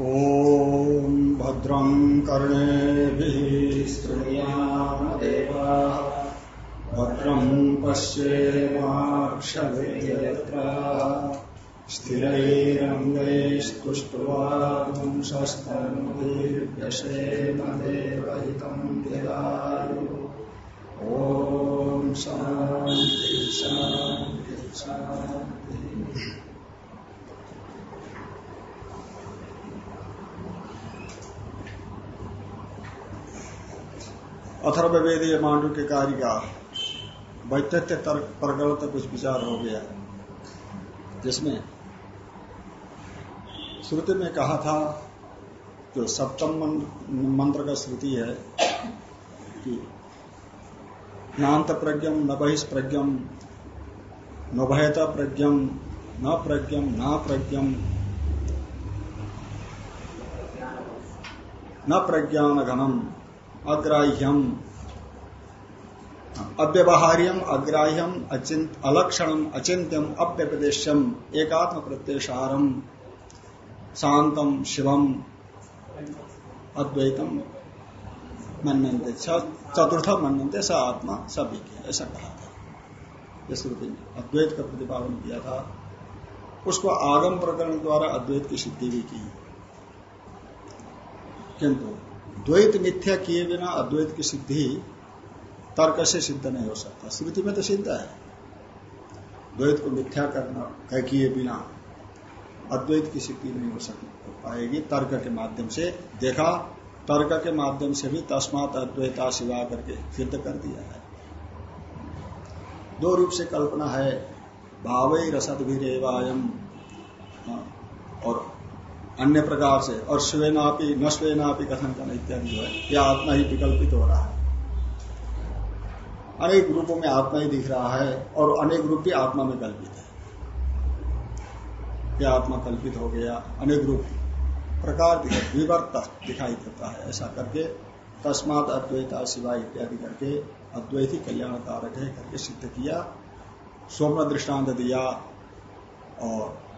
ॐ भद्रं कर्णेभिः श्रृणुयामदेवा भद्रं पश्येमाक्षभिर्यत्र स्थिरैरङ्गैस्तुष्ट्वांशस्तनुभिर्यशेम देवहितं यदायु ॐ अथर्वेदीय मांडू के कार्य का वैत्यत्य प्रकरण तक कुछ विचार हो गया। जिसमें श्रुति में कहा था, जो सप्तम मंत्र का श्रुति है, कि नान्त प्रज्ञम न बहिष प्रज्ञम न भयता प्रज्ञम, न प्रज्ञम न प्रज्ञम, न प्रज्ञान घनम अग्राह्यम। अव्यवहार्यम, अग्राह्यम अचिंत अलक्षणम अचिंत्यम अव्यपदेशम एकात्म प्रत्यक्षारम शांतम शिवम, अद्वैतम मनते चतुर्थ मनते स आत्मा सभी ऐसा कहा था इस श्रुति ने अद्वैत का प्रतिपादन किया था, उसको आगम प्रकरण द्वारा अद्वैत की सिद्धि भी की। किंतु द्वैत मिथ्या किए बिना अद्वैत की सिद्धि तर्क से सिद्ध नहीं हो सकता। श्रुति में तो सिद्ध है। द्वैत को मिथ्या करना किए बिना अद्वैत की सिद्धि नहीं हो सक पाएगी। तर्क के माध्यम से देखा, तर्क के माध्यम से भी तस्मात अद्वैता सिवा करके सिद्ध कर दिया है। दो रूप से कल्पना है। भावई रसद भी रेवायम और अन्य प्रकार से, और स्वेनापी न स्वेनापी कथन करना इत्यादि जो है यह आत्मा ही विकल्पित हो रहा है। अनेक रूपों में आत्मा ही दिख रहा है, और अनेक रूप भी आत्मा में कल्पित है। यह आत्मा कल्पित हो गया, अनेक रूप, प्रकार विवर्त दिखाई देता है, ऐसा करके तस्मात अद्वैता शिवा इत्यादि करके अद्वैत ही कल्याण कारक है, करके सिद्ध किया, स्वप्न दृष्टांत दिया, और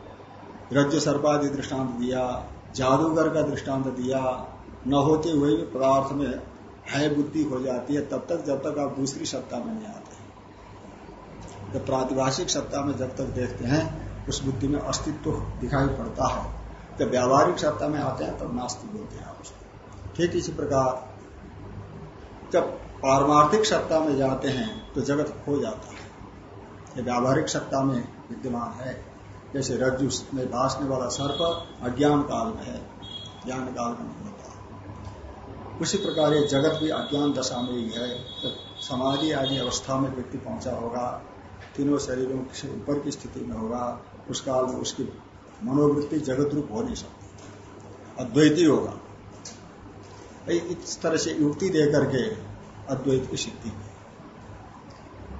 रज्जु सर्पादि दृष्टांत दिया, जादूगर का दृष्टांत दिया, न होते हुए भी पदार्थ में है बुद्धि हो जाती है, तब तक जब तक आप दूसरी सत्ता में नहीं आते जब प्रातिभाषिक सत्ता में जब तक देखते हैं, उस बुद्धि में अस्तित्व दिखाई पड़ता है। जब व्यावहारिक सत्ता में आते हैं, तब नास्तिक बोलते हैं आप उसको। ठीक इसी प्रकार, जब पारमार्थिक सत्ता में जाते हैं तो जगत खो जाता है। व्यावहारिक सत्ता में विद्यमान है। जैसे रज्जु में भाषने वाला सर्प अज्ञान काल में है, ज्ञान काल में नहीं होता। उसी प्रकार ये जगत भी अज्ञान दशा में ही है। तो समाधि आदि अवस्था में व्यक्ति पहुँचा होगा, तीनों शरीरों से ऊपर की स्थिति में होगा, उस काल में उसकी मनोवृत्ति जगत रूप हो नहीं सकती। अद्वैती होगा। इस तरह से युक्ति दे करके अद्वैत की सिद्धि। की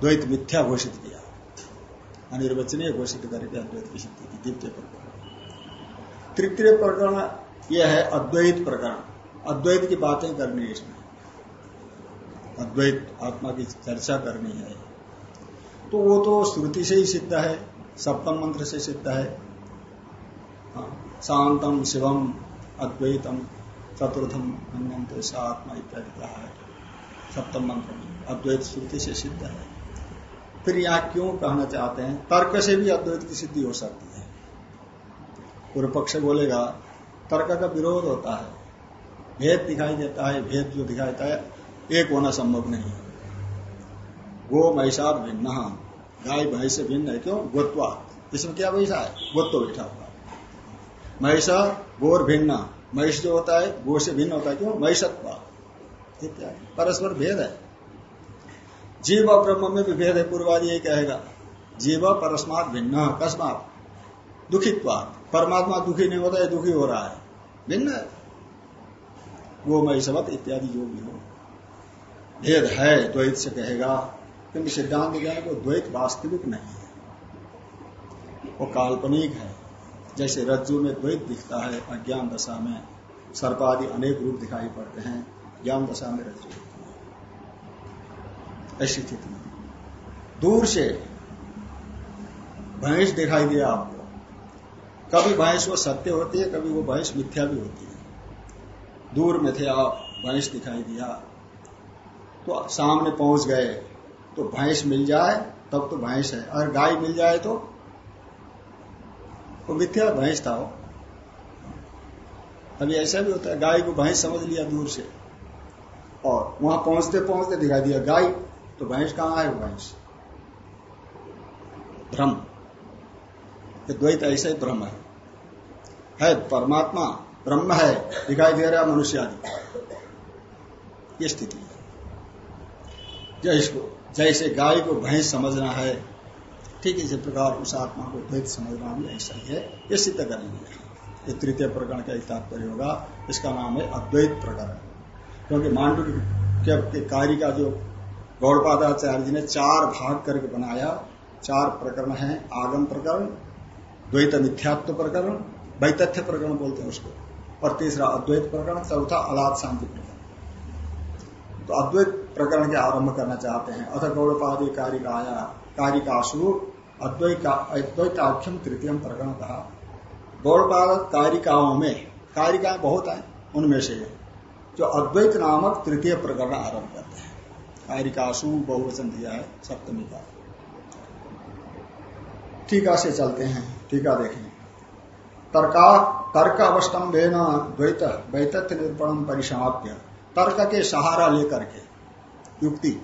द्वैत मिथ्या घोषित किया अनिर्वचनीय घोषित करके अद्वैत की सिद्धि की द्वितीय प्रकरण। तृतीय प्रकरण यह है अद्वैत प्रकरण। अद्वैत की बातें करनी है इसमें। अद्वैत आत्मा की चर्चा करनी है। तो वो तो श्रुति से ही सिद्ध है सप्तम मंत्र से सिद्ध है। हाँ, शांतम शिवम अद्वैतम चतुर्थम अन्यंत आत्मा इत्यादि कहा है। सप्तम मंत्र में अद्वैत श्रुति से सिद्ध है। फिर यहाँ क्यों कहना चाहते हैं? तर्क से भी अद्वैत की सिद्धि हो सकती है। पूर्व पक्ष बोलेगा, तर्क का विरोध होता है। भेद दिखाई देता है, भेद जो दिखाई देता है, एक होना संभव नहीं गो महिषाद भिन्न गाय भैंस से भिन्न है, क्यों? गोत्वा। इसमें क्या वैसा है? गोत्व बैठा हुआ महिषा गोर भिन्न महिष जो होता है गो से भिन्न होता है, क्यों? महिषत्वा। परस्पर भेद है। जीव और ब्रह्म में भी भेद है, पूर्वादि यही कहेगा, जीव परस्मात भिन्न अकस्मात दुखित्वाद परमात्मा दुखी नहीं होता है दुखी हो रहा है। भिन्न वो महिषवत इत्यादि जो भी हो। भेद है, द्वैत से कहेगा किंतु सिद्धांत क्या है वो द्वैत वास्तविक नहीं है। वो काल्पनिक है। जैसे रज्जु में द्वैत दिखता है, अज्ञान दशा में सर्पादि अनेक रूप दिखाई पड़ते हैं, ज्ञान दशा में रज्जु। ऐसी स्थिति में। दूर से भैंस दिखाई दिया आपको। कभी भैंस वो सत्य होती है, कभी वो भैंस मिथ्या भी होती है। दूर में थे आप, भैंस दिखाई दिया। तो सामने पहुँच गए तो भैंस मिल जाए, तब तो भैंस है। अगर गाय मिल जाए तो? वो मिथ्या भैंस था वो। अभी ऐसा भी होता है, गाय को भैंस समझ लिया दूर से। और वहाँ पहुँचते पहुँचते दिखाई दिया, गाय तो भैंस कहाँ है भैंस भ्रम द्वैत ऐसे ही ब्रह्म है। है, परमात्मा ब्रह्म है, दिखाई दे रहा मनुष्य आदि ये स्थिति है। जैसे जैसे गाय को भैंस समझना है। ठीक इसी प्रकार उस आत्मा को द्वैत समझना भी ऐसा ही है। ये सिद्ध करेंगे ये तृतीय प्रकरण का एक तात्पर्य होगा। इसका नाम है अद्वैत प्रकरण। क्योंकि मांडू के कार्य का जो गौड़पादाचार्य जी ने चार भाग करके बनाया। चार प्रकरण है, आगम प्रकरण, द्वैत मिथ्यात्व प्रकरण, वैतथ्य प्रकरण बोलते हैं उसको, और तीसरा अद्वैत प्रकरण, चौथा अलाद शांति प्रकरण। तो अद्वैत प्रकरण के आरंभ करना चाहते हैं। अथ गौड़पादी कारिकाया, कारिकासु अद्वैताख्यम तृतीय प्रकरण कहा गौड़पाद कारिकाओं में, कारिकाएँ बहुत है, उनमें से जो अद्वैत नामक तृतीय प्रकरण आरंभ करते हैं। कारिकासु बहुवचन दिया है सप्तमी का टीका से चलते हैं, टीका देखें। तर्का तर्क अवस्टम्भे न द्वैत वैतथ्य निरूपण परिसमाप्य, तर्क के सहारा लेकर के, युक्ति।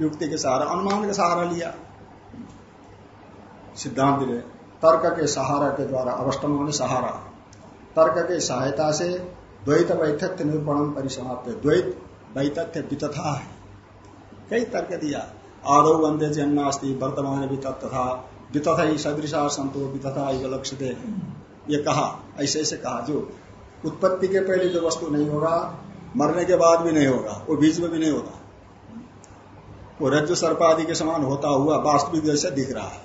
युक्ति के सहारा, अनुमान का सहारा लिया। सिद्धांत ने तर्क के सहारा के द्वारा अवस्टम ने सहारा। तर्क के सहायता से द्वैत वैतथ्य निरूपण परिसमाप्त द्वैत वैतथ्य वितथा है। कई तर्क दिया। आदो वंदे जन्नास्ती वर्तमान भी तथा वितथा ही सदृशा संतो वितथा लक्ष्य ये कहा, ऐसे ऐसे कहा, जो उत्पत्ति के पहले जो वस्तु नहीं होगा, मरने के बाद भी नहीं होगा, वो बीच में भी नहीं होता। वो रज्जु सर्प आदि के समान होता हुआ वास्तविक जैसे दिख रहा है।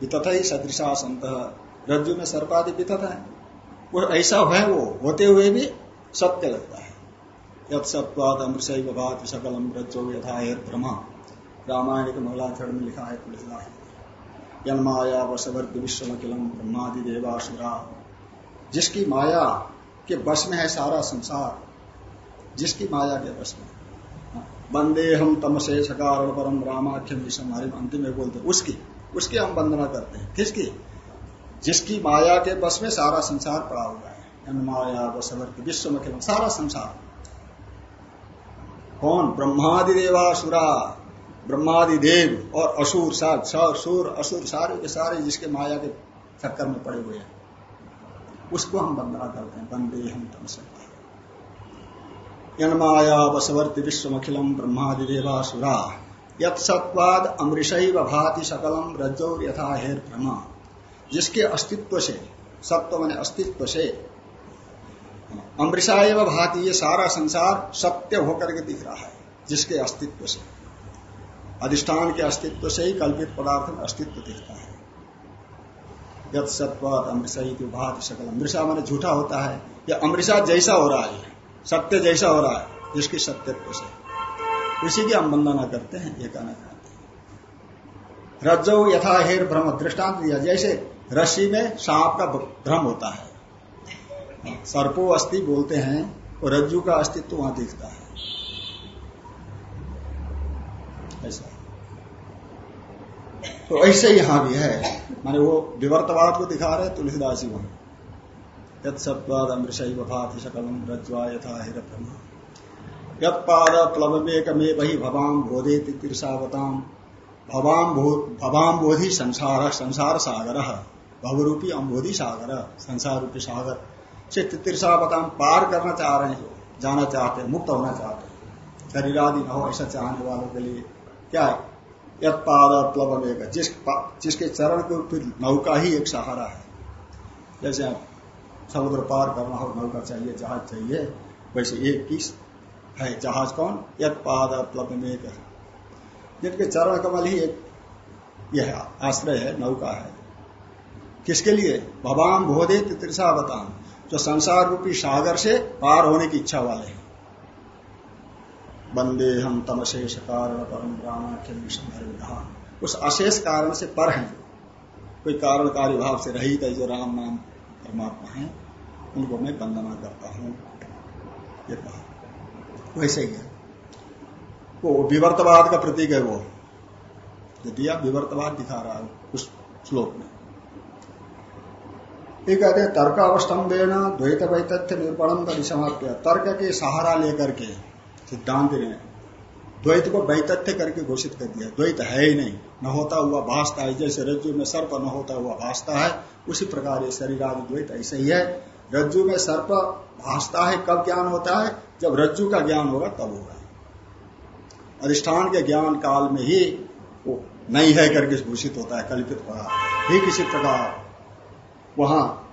वितथा ही सदृशा संत रज्जु में सर्प आदि वितथ है। वो ऐसा है वो, होते हुए भी सत्य लगता है। यद सत्वाद अमृत सकलम रज्जो यथा ब्रह्मा रामायण के मंगलाचरण में लिखा है तुलसीदास वसवर्ग विश्वमकिलम ब्रह्मादि देवासुरा जिसकी माया के बस में है सारा संसार, जिसकी माया के बस में बंदे हम तमसे सकार परम रामाख्यम विषम हमारे अंतिम में बोलते उसकी उसकी हम वंदना करते हैं। किसकी? जिसकी माया के बस में सारा संसार पड़ा हुआ है। यन माया वसवर्ग विश्वमकिलम सारा संसार। कौन? ब्रह्मादि देवासुरा ब्रह्मादि देव और असुर सार, सुर असुर सारे के सारे जिसके माया के चक्कर में पड़े हुए हैं। उसको हम वंदना करते हैं। वंदे हम तम सकते यन माया बसवर्ती विश्वमखिलम ब्रह्मादि देवासुरा यत्सत्वाद अमृष भाति सकलम रज्जो यथा हेर ब्रह्मा जिसके अस्तित्व से, सत्व मैंने अस्तित्व से अमृषा एवं भाति ये सारा संसार सत्य होकर के दिख रहा है, जिसके अस्तित्व से। अधिष्ठान के अस्तित्व से ही कल्पित पदार्थ में अस्तित्व दिखता है। यद सत्वाद अमृषा भात सकल अमृषा मैंने झूठा होता है, या अमृषा जैसा हो रहा है, सत्य जैसा हो रहा है, जिसकी सत्यत्व से। उसी की हम वंदना करते हैं, ये कहना चाहते हैं। रज्जो यथा हेर भ्रम दृष्टांत दिया। जैसे रस्सी में सांप का भ्रम होता है सर्पो अस्थि बोलते हैं, और रज्जु का अस्तित्व वहाँ दिखता है। ऐसा। तो ऐसे यहाँ भी है। माने वो विवर्तवाद को दिखा रहे तुलसीदास जी वहाँ। यद सत्वाद अमृष भाति सकलम रज्वा यथा हिरतम यद पाद प्लवेक में वही भवाम बोधे तीर्षावताम भवाम भवाम बोधि संसार संसार सागर। भवरूपी अम्बोधि सागर, संसार रूपी सागर। से तीर्षावताम पार करना चाह रहे हैं, जाना चाहते हैं, मुक्त होना चाहते हैं। शरीर आदि न हो ऐसा चाहने वालों के लिए क्या है? यद पाद प्लवेक जिस जिसके चरण के फिर नौका ही एक सहारा है। जैसे समुद्र पार करना हो नौका चाहिए, जहाज़ चाहिए, वैसे एक किस है जहाज़ कौन? यद पाद प्लवेक जिनके चरण कमल ही एक यह आश्रय है नौका है। किसके लिए? भवान भोदे त्रिषा बताम जो संसार रूपी सागर से पार होने की इच्छा वाले हैं। वंदे हम तमशेष कारण परम रामाख्य उस अशेष कारण से पर हैं। कोई कारण कार्य भाव से रहित है जो राम नाम परमात्मा है, उनको मैं वंदना करता हूँ। ये कहा। वैसे ही है। वो विवर्तवाद का प्रतीक है वो। जो दिया विवर्तवाद दिखा रहा है उस श्लोक में। ये कहते हैं तर्क अवस्तंभेन द्वैत वैतथ्य निरूपणम का समाप्य तर्क के सहारा लेकर के सिद्धांत ने। द्वैत को वैतथ्य करके घोषित कर दिया। द्वैत है ही नहीं। न होता हुआ भाषता है। जैसे रज्जु में सर्प न होता हुआ भाषता है, उसी प्रकार ये शरीर आदि द्वैत ऐसे ही है। रज्जु में सर्प भाषता है, कब ज्ञान होता है? जब रज्जु का ज्ञान होगा, तब होगा। अधिष्ठान के ज्ञान काल में ही वो नहीं है करके घोषित होता है, कल्पित पड़ा ही। किसी प्रकार वहाँ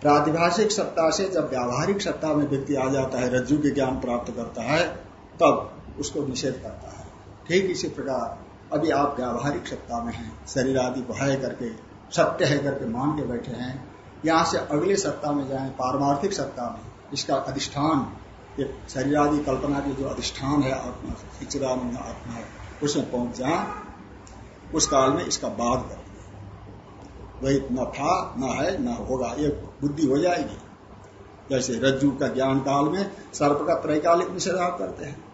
प्रातिभाषिक सत्ता से जब व्यावहारिक सत्ता में व्यक्ति आ जाता है, रज्जु के ज्ञान प्राप्त करता है, तब उसको निषेध करता है। ठीक इसी प्रकार, अभी आप व्यावहारिक सत्ता में हैं, शरीर आदि है करके, सत्य है करके मान के बैठे हैं, यहाँ से अगले सत्ता में जाए, पारमार्थिक सत्ता में, इसका अधिष्ठान, ये शरीर आदि कल्पना की जो अधिष्ठान है, आत्मा सच्चिदानंद आत्मा है, उसमें पहुँच जाए, उस काल में इसका बाद कर। वही न था, न है, न होगा, ये बुद्धि हो जाएगी। जैसे रज्जु का ज्ञान काल में सर्प का त्रैकालिक निषेधाव करते हैं।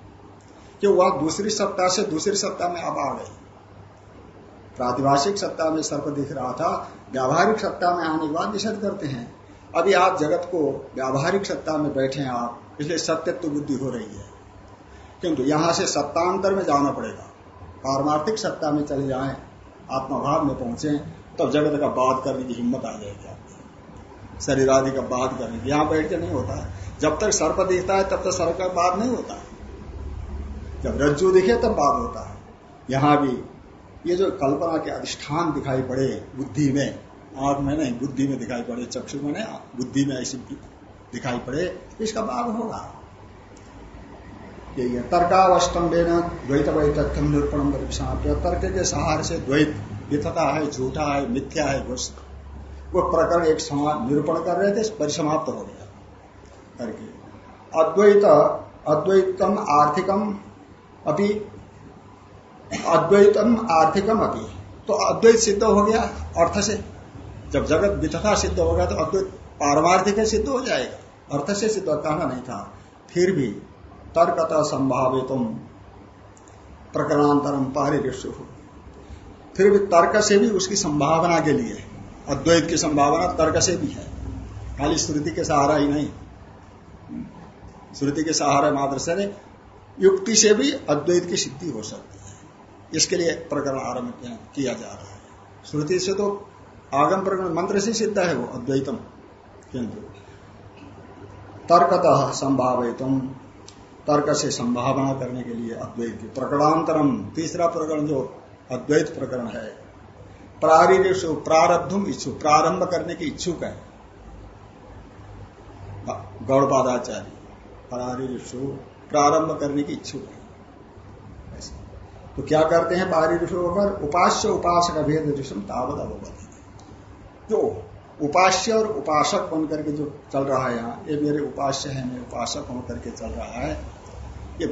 कि वह दूसरी सत्ता से दूसरी सत्ता में अब आ गई। प्रातिभाषिक सत्ता में सर्प दिख रहा था, व्यावहारिक सत्ता में आने के बाद निषेध करते हैं। अभी आप जगत को व्यावहारिक सत्ता में बैठे हैं आप, इसलिए सत्यत्व बुद्धि हो रही है। किंतु यहाँ से सत्तांतर में जाना पड़ेगा। पारमार्थिक सत्ता में चले जाएँ, आत्माभाव में पहुँचे तब जगत का बात करने की हिम्मत आ जाएगी आपको शरीर आदि का बात करने की। यहाँ बैठ के नहीं होता। जब तक सर्प दिखता है, तब तक सर्प का बात नहीं होता। जब रज्जु दिखे, तब बात होता है। यहाँ भी ये जो कल्पना के अधिष्ठान दिखाई पड़े बुद्धि में आँख में नहीं, बुद्धि में दिखाई पड़े, चक्षु में नहीं, बुद्धि में ऐसी दिखाई पड़े, इसका बाद होगा। यही है। न द्वैत वैतथ्यम निरूपण तर्क के सहारे से द्वैत मिथता है, झूठा है, मिथ्या है वो प्रकरण एक निरूपण कर रहे थे परिसमाप्त हो गया। करके। अद्वैत, अद्वैतम आर्थिकम अभी अद्वैतम आर्थिकम अभी तो अद्वैत सिद्ध हो गया अर्थ से। जब जगत विथता सिद्ध हो गया तो अद्वैत पारमार्थिक सिद्ध हो जाएगा। अर्थ से सिद्ध कहना नहीं था। फिर भी तर्कता संभावित प्रकरणांतरम पारिदृश्य फिर भी तर्क से भी उसकी संभावना के लिए अद्वैत की संभावना तर्क से भी है। खाली श्रुति के सहारा ही नहीं। श्रुति के सहारा मात्र से युक्ति से भी अद्वैत की सिद्धि हो सकती है। इसके लिए प्रकरण आरंभ किया जा रहा है। श्रुति से तो आगम प्रकरण मंत्र से सिद्ध है वो, अद्वैतम। किंतु तर्कतः संभावितम तर्क से संभावना करने के लिए अद्वैत की प्रकरणांतरम, तीसरा प्रकरण जो अद्वैत प्रकरण है। प्रारिशु प्रारब्धुम इच्छु प्रारंभ करने की इच्छुक है। गौड़पादाचार्य प्रारिशु प्रारंभ करने की इच्छुक है। तो क्या करते हैं पारी ऋषु पर? उपास्य उपासक भेद ऋषम तावत अवगत जो उपास्य और उपासक बन करके जो चल रहा है यहाँ, ये मेरे उपास्य है, मेरे उपासक होकर करके चल रहा है। ये,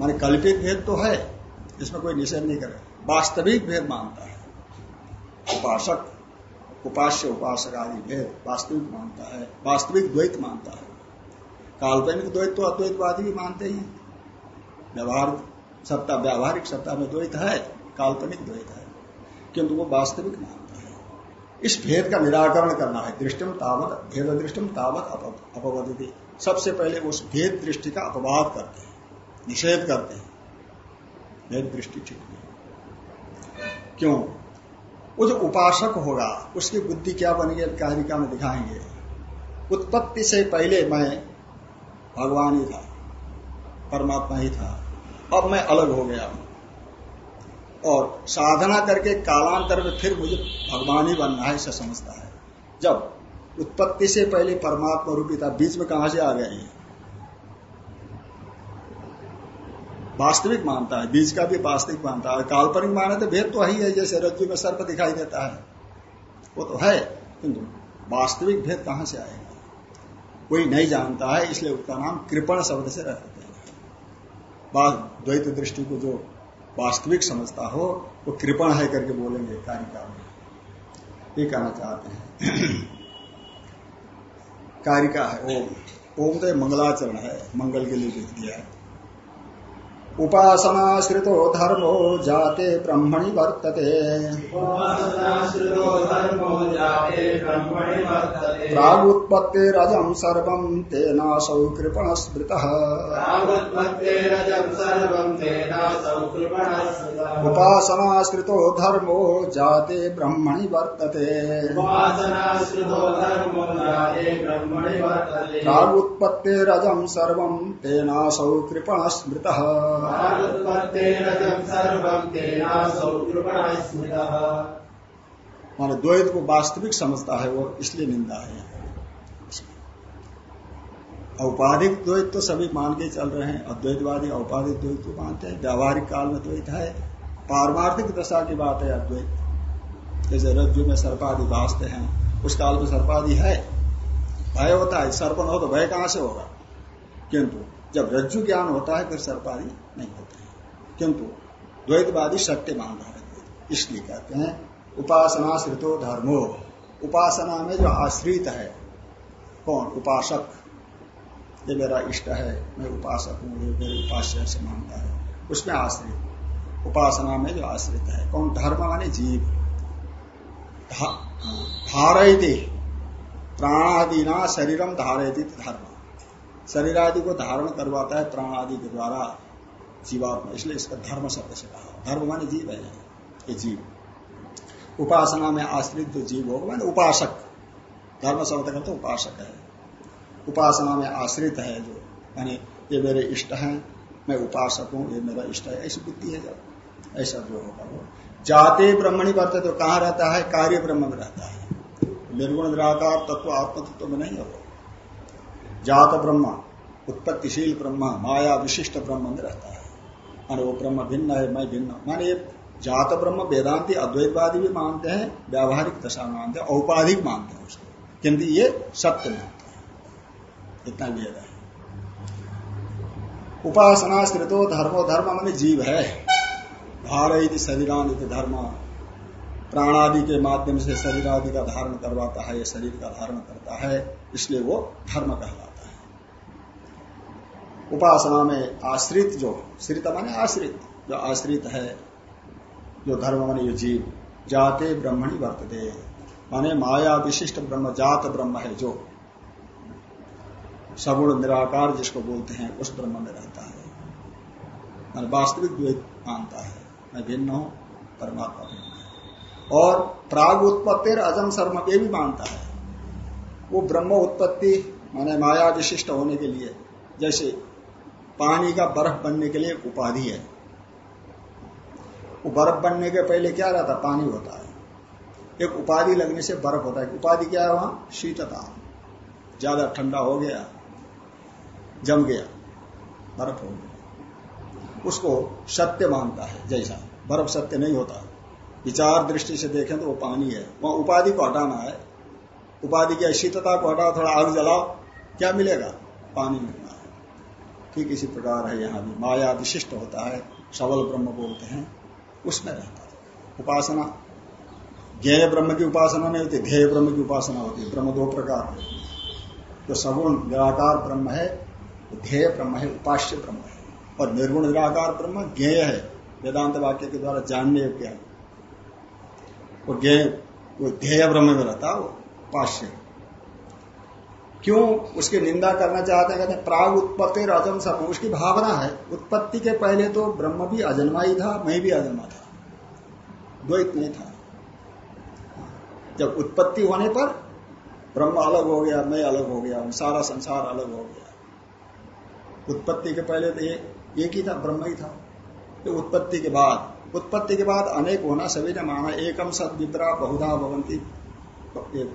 माने कल्पित भेद तो है, इसमें कोई निषेध नहीं करे वास्तविक भेद मानता है। उपासक, उपास्य, उपासक आदि भेद वास्तविक मानता है, वास्तविक द्वैत मानता है। काल्पनिक द्वैत तो अद्वैतवादी भी मानते ही। व्यवहार, सत्ता, व्यावहारिक सत्ता में द्वैत है, काल्पनिक द्वैत है, किंतु वो वास्तविक मानता है। इस भेद का निराकरण करना है, दृष्टिम तावत, भेद दृष्टिम तावत अपवदती। सबसे पहले उस भेद दृष्टि का अपवाद करते हैं, निषेध करते हैं। भेद दृष्टि ठीक क्यों? वो जो उपासक होगा, उसकी बुद्धि क्या बनेगी? कारिका में दिखाएँगे। उत्पत्ति से पहले मैं भगवान ही था, परमात्मा ही था। अब मैं अलग हो गया हूँ। और साधना करके कालांतर में फिर मुझे भगवान ही बनना है, ऐसा समझता है। जब उत्पत्ति से पहले परमात्मा रूपी था, बीच में कहा से आ गया ये वास्तविक मानता है, बीज का भी वास्तविक मानता है काल्पनिक माने तो भेद तो ही है जैसे रज्जु में सर्प दिखाई देता है। वो तो है, किंतु वास्तविक भेद कहाँ से आएगा? कोई नहीं जानता है, इसलिए उसका नाम कृपण शब्द से रखते हैं। द्वैत दृष्टि को जो वास्तविक समझता हो, वो कृपण है करके बोलेंगे कारिका में। ये कहना चाहते हैं। कारिका है, ओम। ओम तो मंगलाचरण है, मंगल के लिए लिख दिया है। उपासनाश्रितो धर्मो जाते ब्रह्मणि वर्तते। प्रागुत्पत्तिरजम् सर्वम् तेनासौ कृपण स्मृतः उपासनाश्रितो धर्मो जाते ब्रह्मणि वर्तते। प्रागुत्पत्तिरजम् सर्वम् तेनासौ कृपण स्मृतः माने द्वैत को वास्तविक समझता है वो इसलिए निंदा है। औपाधिक द्वैत तो सभी मान के चल रहे हैं, अद्वैतवादी औपाधिक द्वैत को मानते हैं, व्यावहारिक काल में द्वैत है, पारमार्थिक दशा की बात है अद्वैत। जैसे रज्जु में सर्पादि भाषते हैं, उस काल में सर्पादि है, भय होता है सर्पन हो तो भय कहाँ से होगा? किंतु जब रज्जु ज्ञान होता है, फिर सर्पादि नहीं होते हैं। किंतु द्वैतवादी सत्य मान रहा है, इसलिए कहते हैं, उपासना श्रितो धर्मो। उपासना में जो आश्रित है, कौन? उपासक। ये मेरा इष्ट है, मैं उपासक हूँ, ये मेरे उपास्य से मानता है। उसमें आश्रित। उपासना में जो आश्रित है, कौन? धर्म माने जीव धारयती। प्राणादि ना शरीरम धारयती धर्म। शरीर आदि को धारण करवाता है प्राण आदि के द्वारा जीवात्मा। इसलिए इसका धर्म शब्द से कहा। धर्म माने जीव है। ये जीव। उपासना में आश्रित जो जीव होगा, माने उपासक। धर्म शब्द का तो उपासक है। उपासना में आश्रित है जो, माने ये मेरे इष्ट हैं, मैं उपासक हूँ, ये मेरा इष्ट है। ऐसी बुद्धि है जब। ऐसा जो होगा वो। जाते ब्रह्मणी वर्त तो कहाँ रहता है? कार्य ब्रह्म में रहता है। निर्गुण निराकार तत्व आत्म तत्व में नहीं है वो। जात ब्रह्म, उत्पत्तिशील ब्रह्म, माया विशिष्ट ब्रह्म में रहता है। माने वो ब्रह्म भिन्न है, मैं भिन्न। माने ये जात ब्रह्म वेदांति अद्वैतवादी भी मानते हैं, व्यावहारिक दशा मानते हैं, औपाधिक मानते हैं उसको। किंतु ये सत्य मानते हैं। इतना वेद है। उपासना स्थितो धर्मो, धर्म मान जीव है। भारत शरीरान धर्म। प्राणादि के माध्यम से शरीर आदि का धारण करवाता है शरीर का धारण करता है, इसलिए वो धर्म कहलाता उपासना में आश्रित जो, श्रित माने आश्रित। जो आश्रित है, जो धर्म माने ये जीव, जाते ब्रह्मणी वर्तते। माने माया विशिष्ट ब्रह्म, जात ब्रह्म है जो। सगुण निराकार जिसको बोलते हैं, उस ब्रह्म में रहता है। मान वास्तविक द्वैत मानता है। मैं भिन्न हूँ, परमात्मा भिन्न है। और प्राग उत्पत्ति अजम शर्म ये भी मानता है। वो ब्रह्म उत्पत्ति, माने माया विशिष्ट होने के लिए, जैसे पानी का बर्फ़ बनने के लिए उपाधि है। वो बर्फ़ बनने के पहले क्या रहता पानी होता है। एक उपाधि लगने से बर्फ़ होता है। उपाधि क्या है वहाँ? शीतता। ज़्यादा ठंडा हो गया, जम गया, बर्फ़ हो गया। उसको सत्य मानता है, जैसा। बर्फ़ सत्य नहीं होता। विचार दृष्टि से देखें तो वो पानी है। वहाँ उपाधि को हटाना है। उपाधि की शीतता को हटाओ, थोड़ा आग जलाओ। क्या मिलेगा? पानी मिलना ठीक इसी प्रकार है यहाँ भी। माया विशिष्ट होता है, सबल ब्रह्म बोलते हैं, उसमें रहता है। उपासना। ज्ञेय ब्रह्म की उपासना नहीं होती, ध्येय ब्रह्म की उपासना होती है। ब्रह्म दो प्रकार है। जो सगुण निराकार ब्रह्म है ध्येय ब्रह्म है, उपास्य ब्रह्म है। और निर्गुण निराकार ब्रह्म ज्ञेय है। वेदांत वाक्य के द्वारा जानने योग्य है। वो ज्ञेय, वो ध्येय ब्रह्म में रहता है, वो उपास्य। क्यों उसकी निंदा करना चाहते हैं? कहते हैं, प्राग उत्पत्ति अजम सब। उसकी भावना है, उत्पत्ति के पहले तो ब्रह्म भी अजन्मा ही था, मैं भी अजन्मा था। द्वैत नहीं था। जब उत्पत्ति होने पर ब्रह्म अलग हो गया, मैं अलग हो गया, सारा संसार अलग हो गया। उत्पत्ति के पहले तो एक ही था, ब्रह्म ही था। तो उत्पत्ति के बाद, उत्पत्ति के बाद अनेक होना, सभी ने माना, एकम सद विद्रा बहुधा भवंती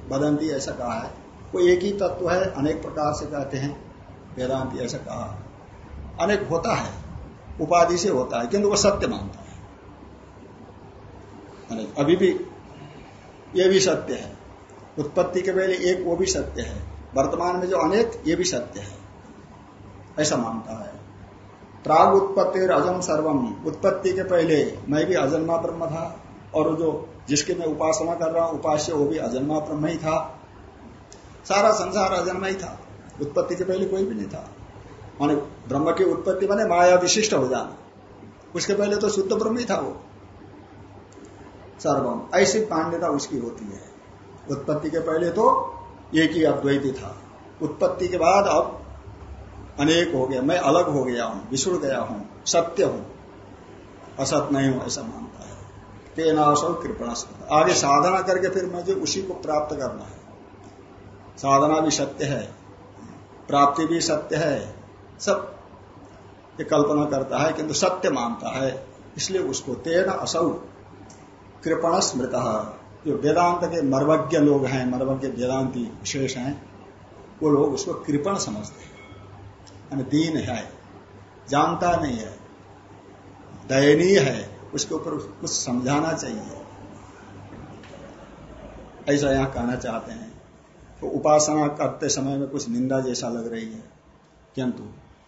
बदंती ऐसा कहा है। वो एक ही तत्व है, अनेक प्रकार से कहते हैं, वेदांति ऐसा कहा। अनेक होता है, उपाधि से होता है, किंतु वो सत्य मानता है। अनेक अभी भी ये भी सत्य है। उत्पत्ति के पहले एक, वो भी सत्य है। वर्तमान में जो अनेक, ये भी सत्य है। ऐसा मानता है। प्राग उत्पत्ति अजम सर्वम। उत्पत्ति के पहले मैं भी अजन्मा ब्रह्म था, और जो जिसके मैं उपासना कर रहा हूँ, उपास्य वो भी अजन्मा ब्रह्म ही था। सारा संसार अजन्मा ही था। उत्पत्ति के पहले कोई भी नहीं था। माने ब्रह्म की उत्पत्ति माने माया विशिष्ट हो जाना। उसके पहले तो शुद्ध ब्रह्म ही था वो। सर्वम, ऐसी मान्यता उसकी होती है। उत्पत्ति के पहले तो एक ही अद्वैती था। उत्पत्ति के बाद अब अनेक हो गया। मैं अलग हो गया हूँ विछुड़ गया हूँ, सत्य हूँ। असत नहीं हूँ, ऐसा मानता है। तेनाशो कृपणा आगे साधना करके फिर मुझे उसी को प्राप्त करना है। साधना भी सत्य है, प्राप्ति भी सत्य है, सब ये कल्पना करता है किंतु सत्य मानता है, इसलिए उसको तेना असौ कृपण स्मृत। जो वेदांत के मर्वज्ञ लोग हैं, मर्वज्ञ वेदांति विशेष हैं, वो लोग उसको कृपण समझते हैं। यानी दीन है, जानता नहीं है, दयनीय है, उसके ऊपर कुछ समझाना चाहिए। ऐसा यहाँ कहना चाहते हैं। तो उपासना करते समय में कुछ निंदा जैसा लग रही है। किंतु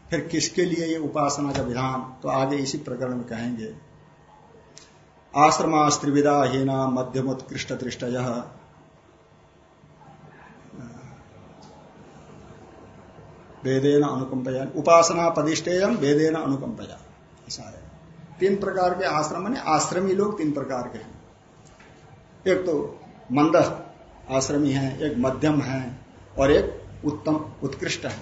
फिर किसके लिए ये उपासना का विधान? तो आगे इसी प्रकरण में कहेंगे। आश्रमा आश्रमास्त्रिविदा हीना मध्यमोत्कृष्ट दृष्ट वेदेन अनुकंपया। उपासना पदिष्टेयम वेदेन अनुकंपया। ऐसा है। तीन प्रकार के आश्रम आश्रमी लोग तीन प्रकार के हैं। एक तो मंद। आश्रमी है, एक मध्यम है और एक उत्तम, उत्कृष्ट है।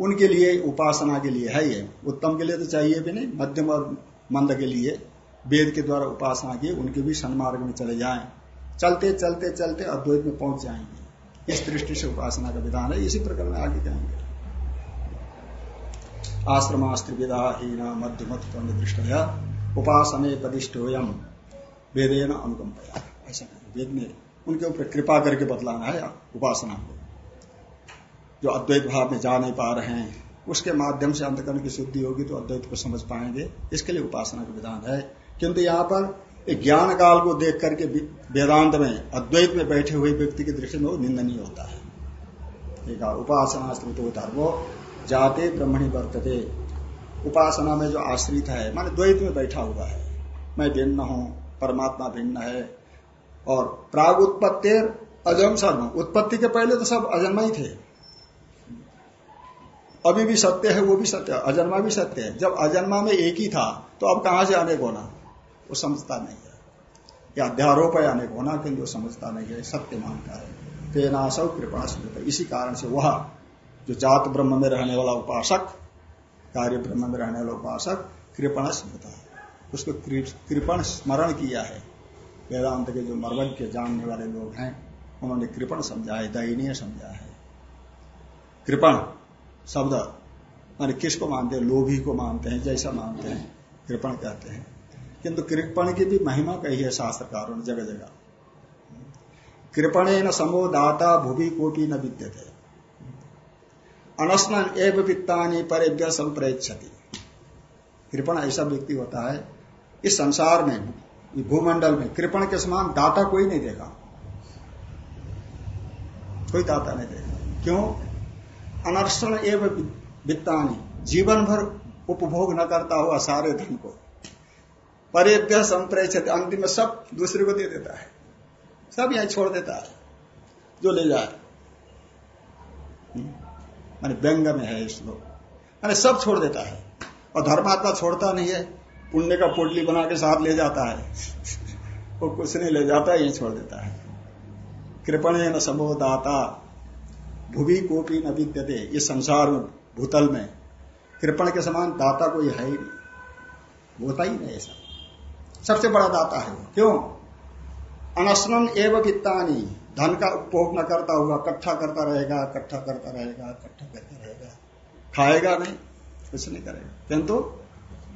उनके लिए उपासना के लिए है ये। उत्तम के लिए तो चाहिए भी नहीं, मध्यम और मंद के लिए। वेद के द्वारा उपासना की, उनके भी सन्मार्ग में चले जाएँ। चलते चलते चलते अद्वैत में पहुँच जाएँगे। इस दृष्टि से उपासना का विधान है, इसी प्रकार में आगे जाएँगे। आश्रमास्त्र विदा हीना मध्यमत दृष्ट उपासने पदिष्टोयम वेदेन अनुकंपया। ऐसा वेद ने उनके ऊपर कृपा करके बतलाना है उपासना को। जो अद्वैत भाव में जा नहीं पा रहे हैं, उसके माध्यम से अंतकरण की शुद्धि होगी तो अद्वैत को समझ पाएँगे। इसके लिए उपासना का विधान है। किंतु यहाँ पर ज्ञान काल को देख करके वेदांत में अद्वैत में बैठे हुए व्यक्ति की दृष्टि में वो निंदनीय होता है। उपासना धर्मो जाते ब्रह्मणी वर्तते। उपासना में जो आश्रित है, माने द्वैत में बैठा हुआ है। मैं भिन्न हूँ, परमात्मा भिन्न है और प्राग उत्पत्ति अजम सर्व उत्पत्ति के पहले तो सब अजन्मा ही थे। अभी भी सत्य है, वो भी सत्य अजन्मा भी सत्य है। जब अजन्मा में एक ही था तो अब कहाँ से अनेक होना वो समझता नहीं है। या अध्यारोप है अनेक होना किंतु वो समझता नहीं है, सत्य मानता है। तेनाशव कृपा स्मृत इसी कारण से वह जो जात ब्रह्म में रहने वाला उपासक, कार्य ब्रह्म में रहने वाला उपासक, कृपण स्मृत उसको कृपण स्मरण किया है। वेदांत के जो मर्वज्ञ जानने वाले लोग हैं, उन्होंने कृपण समझा है दयनीय समझा है। कृपण शब्द, मान किसको मानते हैं? लोभी को मानते हैं, जैसा मानते हैं, कृपण कहते हैं। किंतु कृपण की भी महिमा कही है शास्त्रकारों ने जगह जगह कृपणे न समो दाता भूवि कोटि न विद्यते। अनशन एव वित्तानी पर संप्रेक्षति कृपण ऐसा व्यक्ति होता है, इस संसार में भूमंडल में, कृपण के समान दाता कोई नहीं देगा। कोई दाता नहीं देगा। क्यों? अनर्शन एवं वित्तानी जीवन भर उपभोग न करता हुआ सारे धन को। परेभ्य संप्रेक्षित अंतिम में सब दूसरे को दे देता है। सब यहाँ छोड़ देता है, जो ले जाए। माने व्यंग में है श्लोक। माने सब छोड़ देता है। और धर्मात्मा छोड़ता नहीं है। पुण्य का पोटली बना के साथ ले जाता है। वो कुछ नहीं ले जाता, यही छोड़ देता है। कृपण न समूह दाता भूवि कोपी न विद्यते, इस संसार में, भूतल में। कृपण के समान दाता कोई है ही नहीं। होता ही नहीं ऐसा। सबसे बड़ा दाता है क्यों? अनशन एवं वित्तानी। धन का उपभोग न करता होगा इकट्ठा करता रहेगा, इकट्ठा करता रहेगा, इकट्ठा करता रहेगा। खाएगा नहीं, कुछ नहीं करेगा। किंतु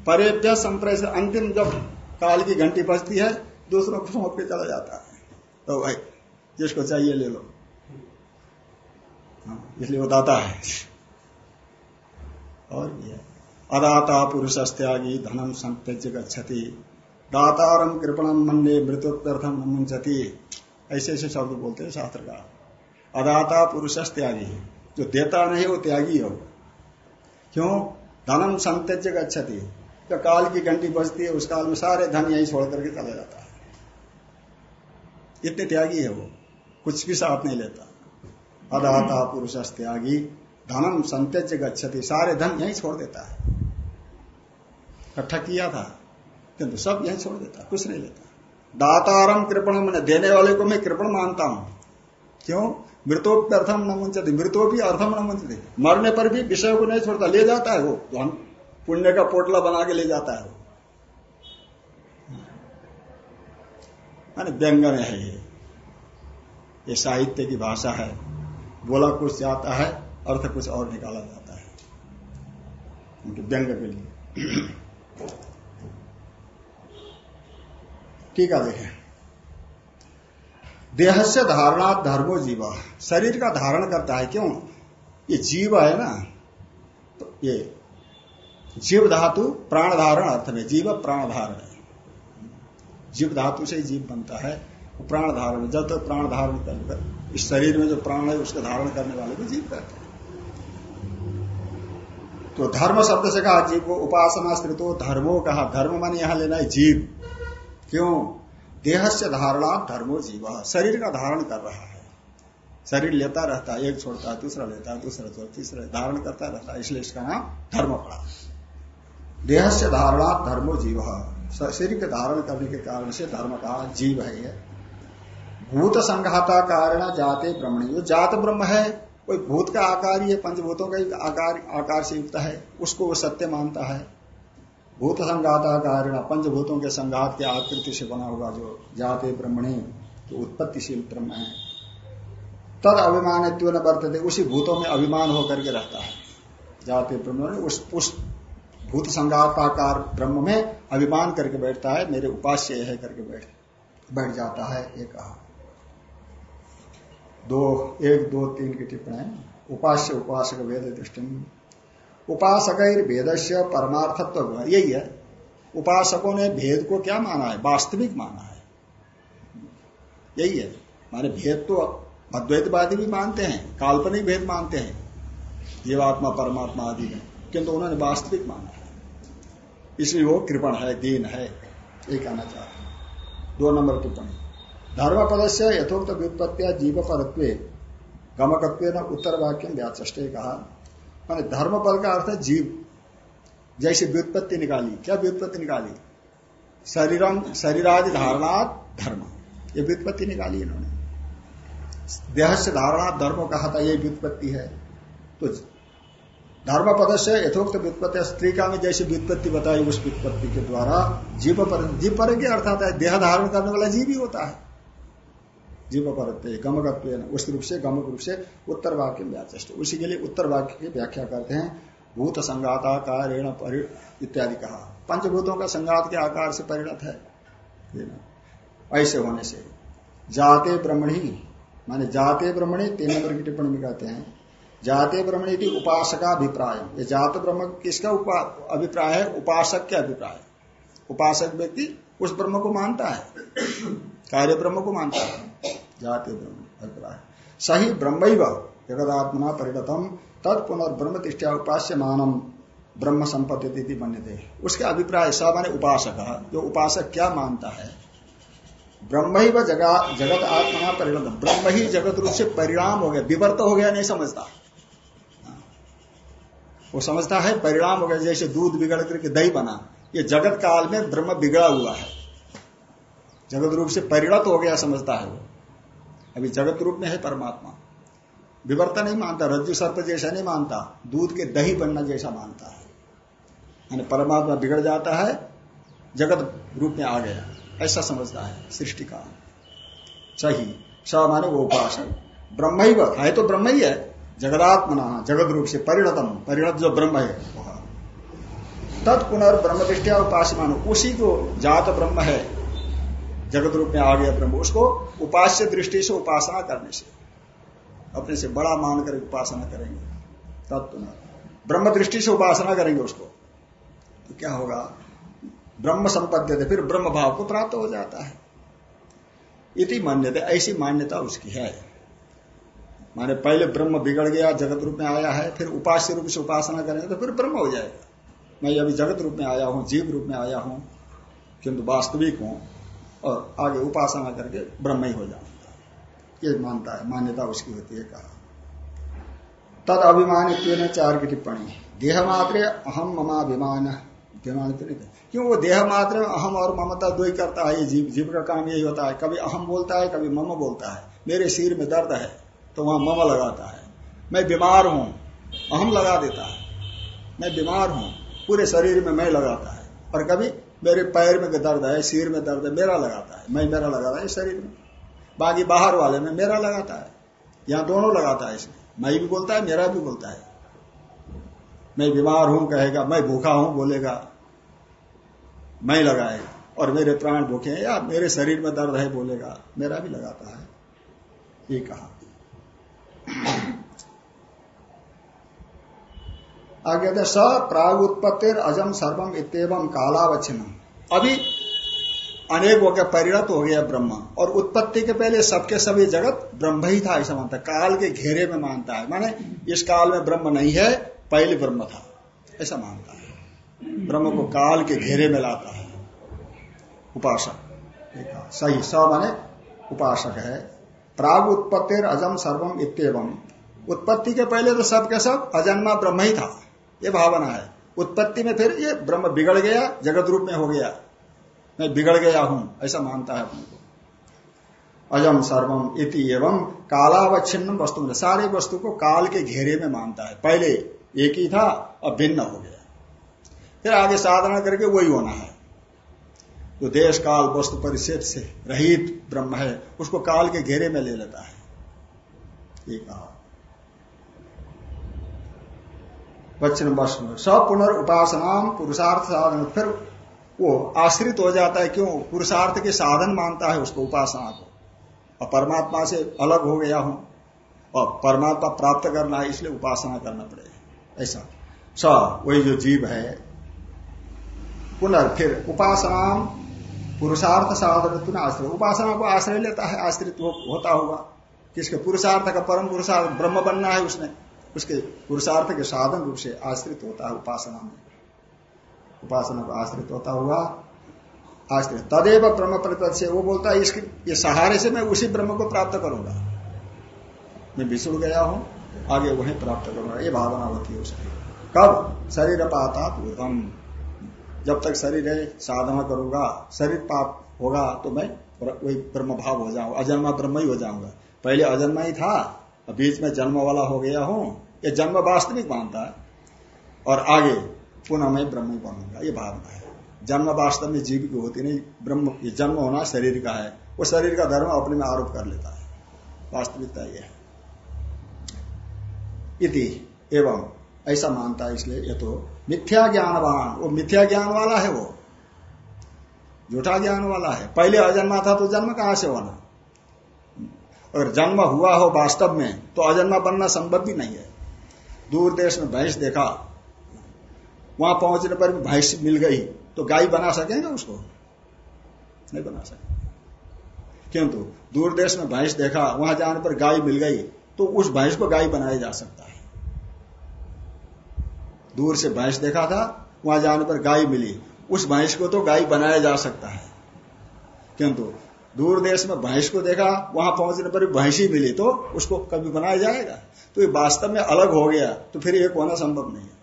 परेभ्य संप्रेष अंतिम जब काल की घंटी बजती है दूसरों को सौंप के चला जाता है। तो भाई जिसको चाहिए ले लो। हाँ, इसलिए वो दाता है। और ये अदाता पुरुष त्यागी धनम संत्यज गति दातारम कृपणम मंडे मृत्युत्यर्थम मुंजति ऐसे ऐसे शब्द बोलते हैं शास्त्र का अदाता पुरुष त्यागी जो देता नहीं वो त्यागी हो क्यों? धनम संत्यज गति जब काल की घंटी बजती है, उस काल में सारे धन यही छोड़ करके चला जाता है। इतने त्यागी है वो, कुछ भी साथ नहीं लेता। अदाता पुरुष त्यागी, धनम संत्यज गच्छति, सारे धन यही छोड़ देता है। इकट्ठा किया था, किंतु सब यही छोड़ देता, कुछ नहीं लेता। दातारम कृपण मैंने देने वाले को मैं कृपण मानता हूँ। क्यों? मृतोपि अर्थम न मुंचती मृतोपि अर्थम न मुंचती मरने पर भी विषय को नहीं छोड़ता, ले जाता है वो धन। पुण्य का पोटला बना के ले जाता है वो। व्यंगन है ये। ये साहित्य की भाषा है। बोला कुछ जाता है, अर्थ कुछ और निकाला जाता है। उनके व्यंग के लिए। ठीक है, देखें। देह से धारणा धर्मो जीव। शरीर का धारण करता है, क्यों? ये जीव है ना तो ये जीव धातु प्राण धारण अर्थ में, जीव प्राण धारण जीव धातु से जीव बनता है प्राण धारण जब तक प्राण धारण कर इस शरीर में जो प्राण है, उसका धारण करने वाले को जीव कहते हैं। तो धर्म शब्द से कहा, जीव को उपासना स्त्रितो धर्मो कहा, धर्म मान यहाँ लेना है जीव। क्यों? देह से धारणा धर्मो जीव, शरीर का धारण कर रहा है। शरीर लेता रहता है, एक छोड़ता है, दूसरा लेता है, दूसरा छोड़ता तीसरा, धारण करता रहता है, इसलिए इसका नाम धर्म पड़ा। देह से धारणा धर्मो जीव। शरीर के धारण करने के कारण से धर्म का जीव है यह भूत संघाता कारण जाते ब्रह्मणी। जो जात ब्रह्म है, कोई भूत का आकार ही है, पंचभूतों का आकार आकार से युक्त है, उसको वो सत्य मानता है। भूत संघाता कारण पंचभूतों के संघात के आकृति से बना हुआ जो जाते ब्रह्मणी, जो उत्पत्तिशील ब्रह्म है। तद अभिमान न बरतते उसी भूतों में अभिमान होकर के रहता है। जाते ब्रह्म उस उस भूत संघाताकार ब्रह्म में अभिमान करके बैठता है, मेरे उपास्य है करके बैठ बैठ जाता है, ये कहा। दो, एक, दो, तीन की टिप्पणी उपास्य, उपासक वेद दृष्टि। उपासक भेद से परमार्थत्व यही है। उपासकों ने भेद को क्या माना है? वास्तविक माना है। यही है। माने भेद तो अद्वैतवादी भी मानते हैं, काल्पनिक भेद मानते हैं। जीवात्मा, परमात्मा आदि में किंतु उन्होंने वास्तविक माना इसलिए वो कृपण है, दीन है ये कहना चाहते हैं दो नंबर टिप्पणी। धर्म पद से यथोक्त व्युत्पत्तिया जीव परत्व गमकत्व न उत्तर वाक्य व्याचे कहा। मैंने धर्म पद का अर्थ है जीव। जैसे व्युत्पत्ति निकाली। क्या व्युत्पत्ति निकाली? शरीरम शरीरादि धारणात धर्म। ये व्युत्पत्ति निकाली इन्होंने। देह से धारणा धर्म कहा था, ये व्युत्पत्ति है। तो धर्म पद से यथोक्त व्युत्पत्ति स्त्री का में जैसे व्युत्पत्ति बताई उस व्युत्पत्ति के द्वारा जीव पर जीव पर के अर्थ आता है? देह धारण करने वाला जीव ही होता है। जीव परत्व गमकत्व उस रूप से, गमक रूप से उत्तर वाक्य में व्याचस्ट उसी के लिए उत्तर वाक्य की व्याख्या करते हैं। भूत संघाताकार इत्यादि कहा। पंचभूतों का संघात के आकार से परिणत है। ऐसे होने से जाते ब्रह्मणी, माने जाते ब्रह्मणी तीन नंबर की टिप्पणी में कहते हैं जाते ब्रह्मणी की उपासका अभिप्राय ये जात ब्रह्म किसका अभिप्राय है? उपासक के अभिप्राय। उपासक व्यक्ति उस ब्रह्म को मानता है। कार्य ब्रह्म को मानता है। जाति ब्रह्म, अभिप्राय। सही ब्रह्म जगदात्मना परिणतम तद पुनर्ब्रह्म दृष्टिया उपास्य मानम ब्रह्म संपत्ति बने थे उसके अभिप्राय सब माने उपासक। जो उपासक क्या मानता है? ब्रह्म ही व जगत आत्मना परिणत ब्रह्म ही जगत रूप से परिणाम हो गया, विवर्त हो गया, नहीं समझता। वो समझता है परिणाम हो गया जैसे दूध बिगड़ करके दही बना, ये जगत काल में ब्रह्म बिगड़ा हुआ है। जगत रूप से परिणत हो गया समझता है वो। अभी जगत रूप में है परमात्मा। विवर्तन नहीं मानता, रज्जु सर्प जैसा नहीं मानता, दूध के दही बनना जैसा मानता है। यानी परमात्मा बिगड़ जाता है, जगत रूप में आ गया। ऐसा समझता है सृष्टि का। सही, स माने वो उपासन ब्रह्म ही है तो ब्रह्म ही है। जगदात्मना जगत रूप से परिणतम। परिणत जो ब्रह्म है तत् पुनर्ब्रह्म दृष्टिया उपासमान उसी को जात ब्रह्म है जगत रूप में आ गया ब्रह्म, उसको उपास्य दृष्टि से उपासना करने से, अपने से बड़ा मानकर उपासना करेंगे। तत्व ब्रह्म दृष्टि से उपासना करेंगे उसको। तो क्या होगा? ब्रह्म संपद्य फिर ब्रह्म भाव को प्राप्त हो जाता है। इति मान्यता, ऐसी मान्यता उसकी है। माने पहले ब्रह्म बिगड़ गया, जगत रूप में आया है, फिर उपास्य रूप से उपासना करेंगे तो फिर ब्रह्म हो जाएगा। मैं अभी जगत रूप में आया हूँ, जीव रूप में आया हूँ, किंतु वास्तविक हूँ, और आगे उपासना करके ब्रह्म ही हो है ये मानता है, मान्यता उसकी होती है, कहा। तद अभिमान चार की टिप्पणी। देह मात्र अहम ममाभिमान। अभिमान क्यों? वो देह मात्र अहम और ममता दो ही करता है, ये जीव जीव का काम यही होता है। कभी अहम बोलता है, कभी मम बोलता है। मेरे सिर में दर्द है। तो वहाँ मम लगाता है। मैं बीमार हूँ, अहम लगा देता है। मैं बीमार हूँ, पूरे शरीर में मैं लगाता है। और कभी मेरे पैर में दर्द है, सिर में दर्द है, मेरा लगाता है। मैं मेरा लगाता है शरीर में। बाकी बाहर वाले में मेरा लगाता है। यहाँ दोनों लगाता है इसमें। मैं भी बोलता है, मेरा भी बोलता है। मैं बीमार हूँ, कहेगा, मैं भूखा हूँ, बोलेगा, मैं लगाएगा। और मेरे प्राण भूखे हैं, या मेरे शरीर में दर्द है, बोलेगा, मेरा भी लगाता है। ये कहा। आगे स प्राग उत्पत्ति अजम सर्वम इतम कालावच्छिन्न अभी अनेक हो गया, परिणत हो गया ब्रह्म। और उत्पत्ति के पहले सबके सभी जगत ब्रह्म ही था, ऐसा मानता है। काल के घेरे में मानता है। माने इस काल में ब्रह्म नहीं है, पहले ब्रह्म था। ऐसा मानता है। ब्रह्म को काल के घेरे में लाता है। उपासक। सही, स माने उपासक है। प्राग उत्पत्ति अजम सर्वम इतम उत्पत्ति के पहले तो सब के सब अजन्मा ब्रह्म ही था। ये भावना है। उत्पत्ति में फिर ये ब्रह्म बिगड़ गया, जगत रूप में हो गया। मैं बिगड़ गया हूँ, ऐसा मानता है अपने को। अजम सर्वम इति एवं कालावच्छिन्न वस्तु में। सारे वस्तु को काल के घेरे में मानता है। पहले एक ही था, अब भिन्न हो गया। फिर आगे साधना करके वही होना है। जो देश काल वस्तु परिषद से रहित ब्रह्म है, उसको काल के घेरे में ले लेता है। ये कहा। वचन बस सब पुरुषार्थ साधन। फिर वो आश्रित हो जाता है, क्यों? पुरुषार्थ के साधन मानता है उसको उपासना को। और परमात्मा से अलग हो गया हूँ, और परमात्मा प्राप्त करना है, इसलिए उपासना करना पड़ेगा। ऐसा। स, वही जो जीव है, पुनर्, फिर उपासना पुरुषार्थ साधन आश्रय उपासना को आश्रय लेता है आश्रित हो, होता होगा। किसके? पुरुषार्थ का परम पुरुषार्थ ब्रह्म बनना है उसने। उसके पुरुषार्थ के साधन रूप से आश्रित होता है उपासना में। उपासना को आश्रित होता हुआ आश्रित। तदेव ब्रह्म प्रतिपद से वो बोलता है इसके ये सहारे से मैं उसी ब्रह्म को प्राप्त करूँगा। मैं बिछुड़ गया हूँ आगे वही प्राप्त करूँगा। ये भावना होती है उसकी। कब? शरीर पाता पूर्वम जब तक शरीर है, साधना करूँगा, शरीर पाप होगा तो मैं वही ब्रह्म भाव हो जाऊँगा अजन्मा ब्रह्म ही हो जाऊँगा। पहले अजन्मा ही था बीच में जन्म वाला हो गया हूँ, ये जन्म वास्तविक मानता है, और आगे पुनः मैं ब्रह्म ही बनूँगा, ये भावना है। जन्म वास्तव में जीव की होती नहीं, ब्रह्म, ये जन्म होना शरीर का है, वो शरीर का धर्म अपने में आरोप कर लेता है। वास्तविकता यह है। इति एवं ऐसा मानता है इसलिए, ये तो मिथ्या ज्ञानवान वो मिथ्या ज्ञान वाला है वो। झूठा ज्ञान वाला है। पहले अजन्मा था तो जन्म कहाँ से होना? अगर जन्म हुआ हो वास्तव में तो अजन्मा बनना संभव भी नहीं है। दूर देश में भैंस देखा, वहाँ पहुँचने पर भी भैंस मिल गई तो गाय बना सकेंगे उसको? नहीं बना सके किंतु दूर देश में भैंस देखा, वहाँ जाने पर गाय मिल गई तो उस भैंस को गाय बनाया जा सकता है। दूर से भैंस देखा था, वहाँ जाने पर गाय मिली। उस भैंस को तो गाय बनाया जा सकता है। किंतु दूर देश में भैंस को देखा, वहाँ पहुँचने पर भैंस ही मिली तो उसको कभी बनाया जाएगा? तो ये वास्तव में अलग हो गया तो फिर एक होना संभव नहीं है।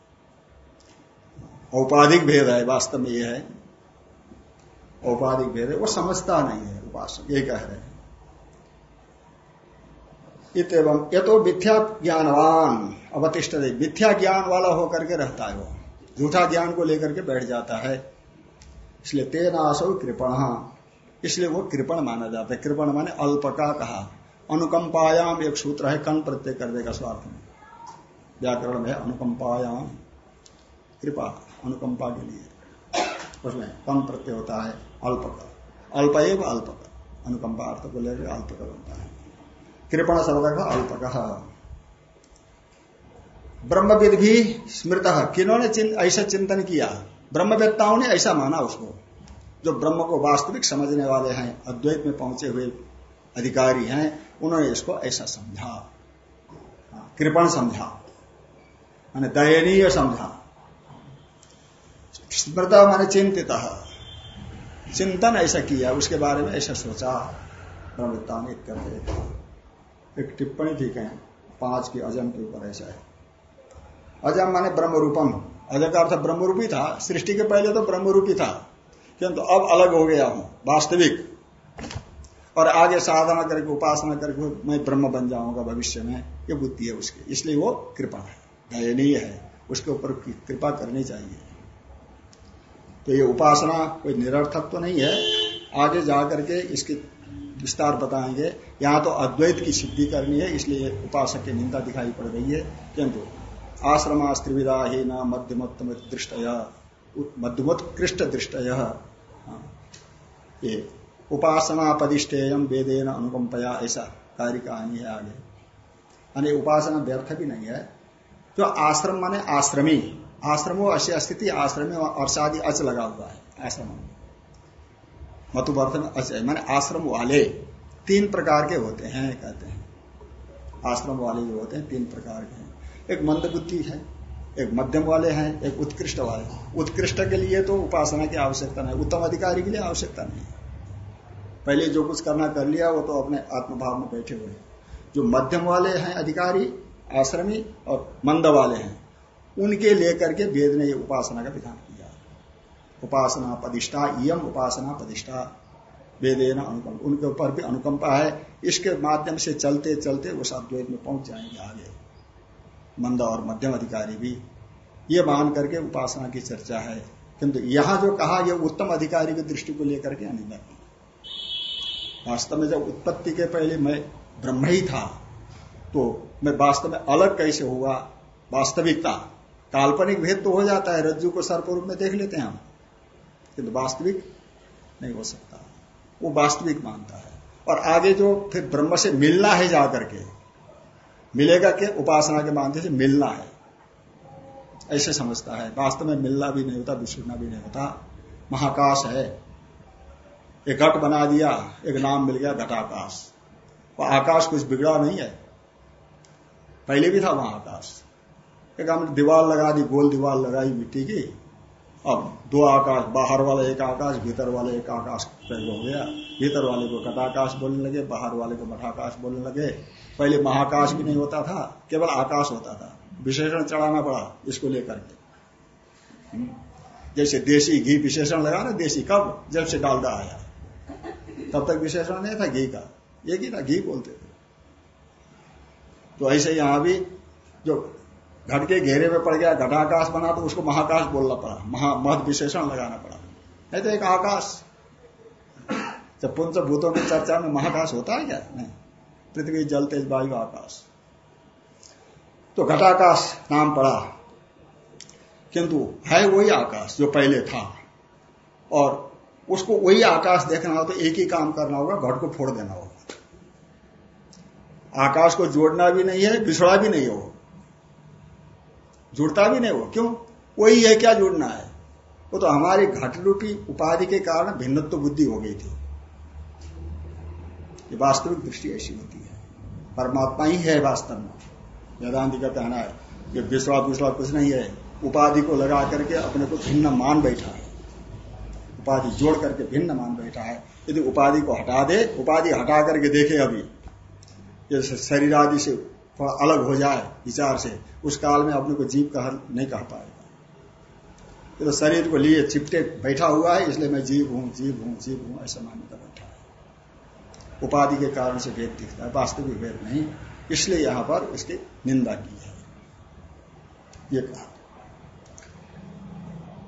औपाधिक भेद है, वास्तव में यह है। औपाधिक भेद है, वो समझता नहीं है उपासक ये कह रहे हैं। इतम ये तो मिथ्या ज्ञानवान अवतिष्ठ मिथ्या ज्ञान वाला होकर के रहता है वो। झूठा ज्ञान को लेकर के बैठ जाता है। इसलिए तेना कृपण। इसलिए वो कृपण माना जाता है। कृपण माने अल्प का कहा। अनुकंपायाम एक सूत्र है, कण प्रत्यय कर देगा स्वार्थ में। व्याकरण में अनुकंपायाम कृपा, अनुकंपा के लिए। उसमें कन प्रत्यय होता है अल्प का अल्प एव अल्पका। अनुकंपा अर्थ को लेकर अल्प का बनता है। कृपण शब्द का अल्प का ब्रह्मविद भी स्मृत। किन्होंने ऐसा चिंतन किया? ब्रह्मवेत्ताओं ने ऐसा माना उसको। जो ब्रह्म को वास्तविक समझने वाले हैं, अद्वैत में पहुँचे हुए अधिकारी हैं, उन्होंने इसको ऐसा समझा। कृपण समझा। माने दयनीय समझा। स्मृता माने चिंतित। चिंतन ऐसा किया, उसके बारे में ऐसा सोचा। ब्रह्मविद्ता ने एक टिप्पणी ठीक है पाँच की अजम के ऊपर ऐसा है। अजम माने ब्रह्म रूपम अजम का अर्थ ब्रह्म रूपी था, सृष्टि के पहले तो ब्रह्म रूपी था, किंतु अब अलग हो गया हूँ, वास्तविक। और आगे साधना करके, उपासना करके मैं ब्रह्म बन जाऊँगा भविष्य में, ये बुद्धि है उसकी। इसलिए वो कृपा है, दयनीय है, उसके ऊपर कृपा करनी चाहिए। तो ये उपासना कोई निरर्थक तो नहीं है, आगे जाकर के इसकी विस्तार बताएँगे। यहाँ तो अद्वैत की सिद्धि करनी है इसलिए उपासक की निंदा दिखाई पड़ रही है। किंतु आश्रमा स्त्रिविदा ही न मध्यमोत्तम दृष्ट मध्यमोत्कृष्ट दृष्ट हाँ, ये उपासना पदिष्टेयम वेदेन अनुकंपया ऐसा कार्य कहानी है आगे। यानी उपासना व्यर्थ भी नहीं है। जो आश्रम माने आश्रमी। आश्रमो अश्य स्थिति आश्रम में अर्षादि अच लगा हुआ है आश्रम मतुवर्थ में अच माने आश्रम वाले तीन प्रकार के होते हैं, कहते हैं। आश्रम वाले जो होते हैं, तीन प्रकार के हैं। एक मंद बुद्धि है, एक मध्यम वाले हैं, एक उत्कृष्ट वाले उत्कृष्ट के लिए तो उपासना की आवश्यकता नहीं, उत्तम अधिकारी के लिए आवश्यकता नहीं पहले जो कुछ करना कर लिया, वो तो अपने आत्मभाव में बैठे हुए जो मध्यम वाले हैं, अधिकारी, आश्रमी और मंद वाले हैं, उनके लेकर के वेद ने उपासना का विधान उपासना पदिष्ठा यम उपासना पदिष्ठा, वेदेन अनुकंप, उनके ऊपर भी अनुकंपा है। इसके माध्यम से चलते चलते उस अद्वैत में पहुँच जाएँगे आगे। मंद और मध्यम अधिकारी भी। ये मान करके उपासना की चर्चा है। किंतु यहाँ जो कहा यह उत्तम अधिकारी की दृष्टि को लेकर के अनिंदा वास्तव में जब उत्पत्ति के पहले मैं ब्रह्म ही था तो मैं वास्तव में अलग कैसे हुआ? वास्तविकता, काल्पनिक भेद तो हो जाता है। रज्जु को सर्प रूप में देख लेते हैं हम। किंतु वास्तविक नहीं हो सकता। वो वास्तविक मानता है। और आगे जो फिर ब्रह्म से मिलना है जाकर के, मिलेगा के उपासना के माध्यम से मिलना है। ऐसे समझता है। वास्तव में मिलना भी नहीं होता, बिछुड़ना भी नहीं होता। महाकाश है। एक घट बना दिया, एक नाम मिल गया, घटाकाश। वो आकाश कुछ बिगड़ा नहीं है। पहले भी था वहाँ आकाश एक हमने दीवार लगा दी, गोल दीवार लगाई मिट्टी की। अब दो आकाश, बाहर वाला एक आकाश, भीतर वाले एक आकाश पैदा हो गया। भीतर वाले को कटाकाश बोलने लगे, बाहर वाले को मठाकाश बोलने लगे। पहले महाकाश भी नहीं होता था, केवल आकाश होता था। विशेषण चढ़ाना पड़ा इसको लेकर के। हम्म। जैसे देसी घी विशेषण लगा ना, देसी कब? जब से डालदा आया। तब तक विशेषण नहीं था घी का। ये ही ना घी बोलते थे। तो ऐसे यहाँ भी जो घट के घेरे में पड़ गया, घटाकाश बना तो उसको महाकाश बोलना पड़ा, महा, महद विशेषण लगाना पड़ा। है तो एक आकाश। जब पुंस भूतों की चर्चा में महाकाश होता है क्या? नहीं। पृथ्वी, जल, तेज, वायु, आकाश। तो घटाकाश नाम पड़ा। किंतु है वही आकाश जो पहले था। और उसको वही आकाश देखना हो तो एक ही काम करना होगा, घट को फोड़ देना होगा। आकाश को जोड़ना भी नहीं है, बिछड़ा भी नहीं हो जुड़ता भी नहीं हो क्यों? वही है क्या जुड़ना है? वो तो हमारी घट रूपी उपाधि के कारण भिन्नत्व बुद्धि हो गई थी। ये वास्तविक दृष्टि ऐसी होती है। परमात्मा ही है वास्तव में। वेदांति का कहना है ये विश्वास विश्वास कुछ नहीं है। उपाधि को लगा करके अपने को भिन्न मान बैठा है। उपाधि जोड़ करके भिन्न मान बैठा है। यदि उपाधि को हटा दे, उपाधि हटा करके देखे अभी, जैसे शरीर आदि से थोड़ा अलग हो जाए विचार से, उस काल में अपने को जीव कह नहीं कह पाएगा। तो शरीर को लिए चिपटे बैठा हुआ है, इसलिए मैं जीव हूँ जीव हूँ जीव हूँ, ऐसा मान्यता बैठा है। उपाधि के कारण से भेद दिखता है, वास्तविक भेद नहीं, इसलिए यहाँ पर इसकी निंदा की है। ये कहा।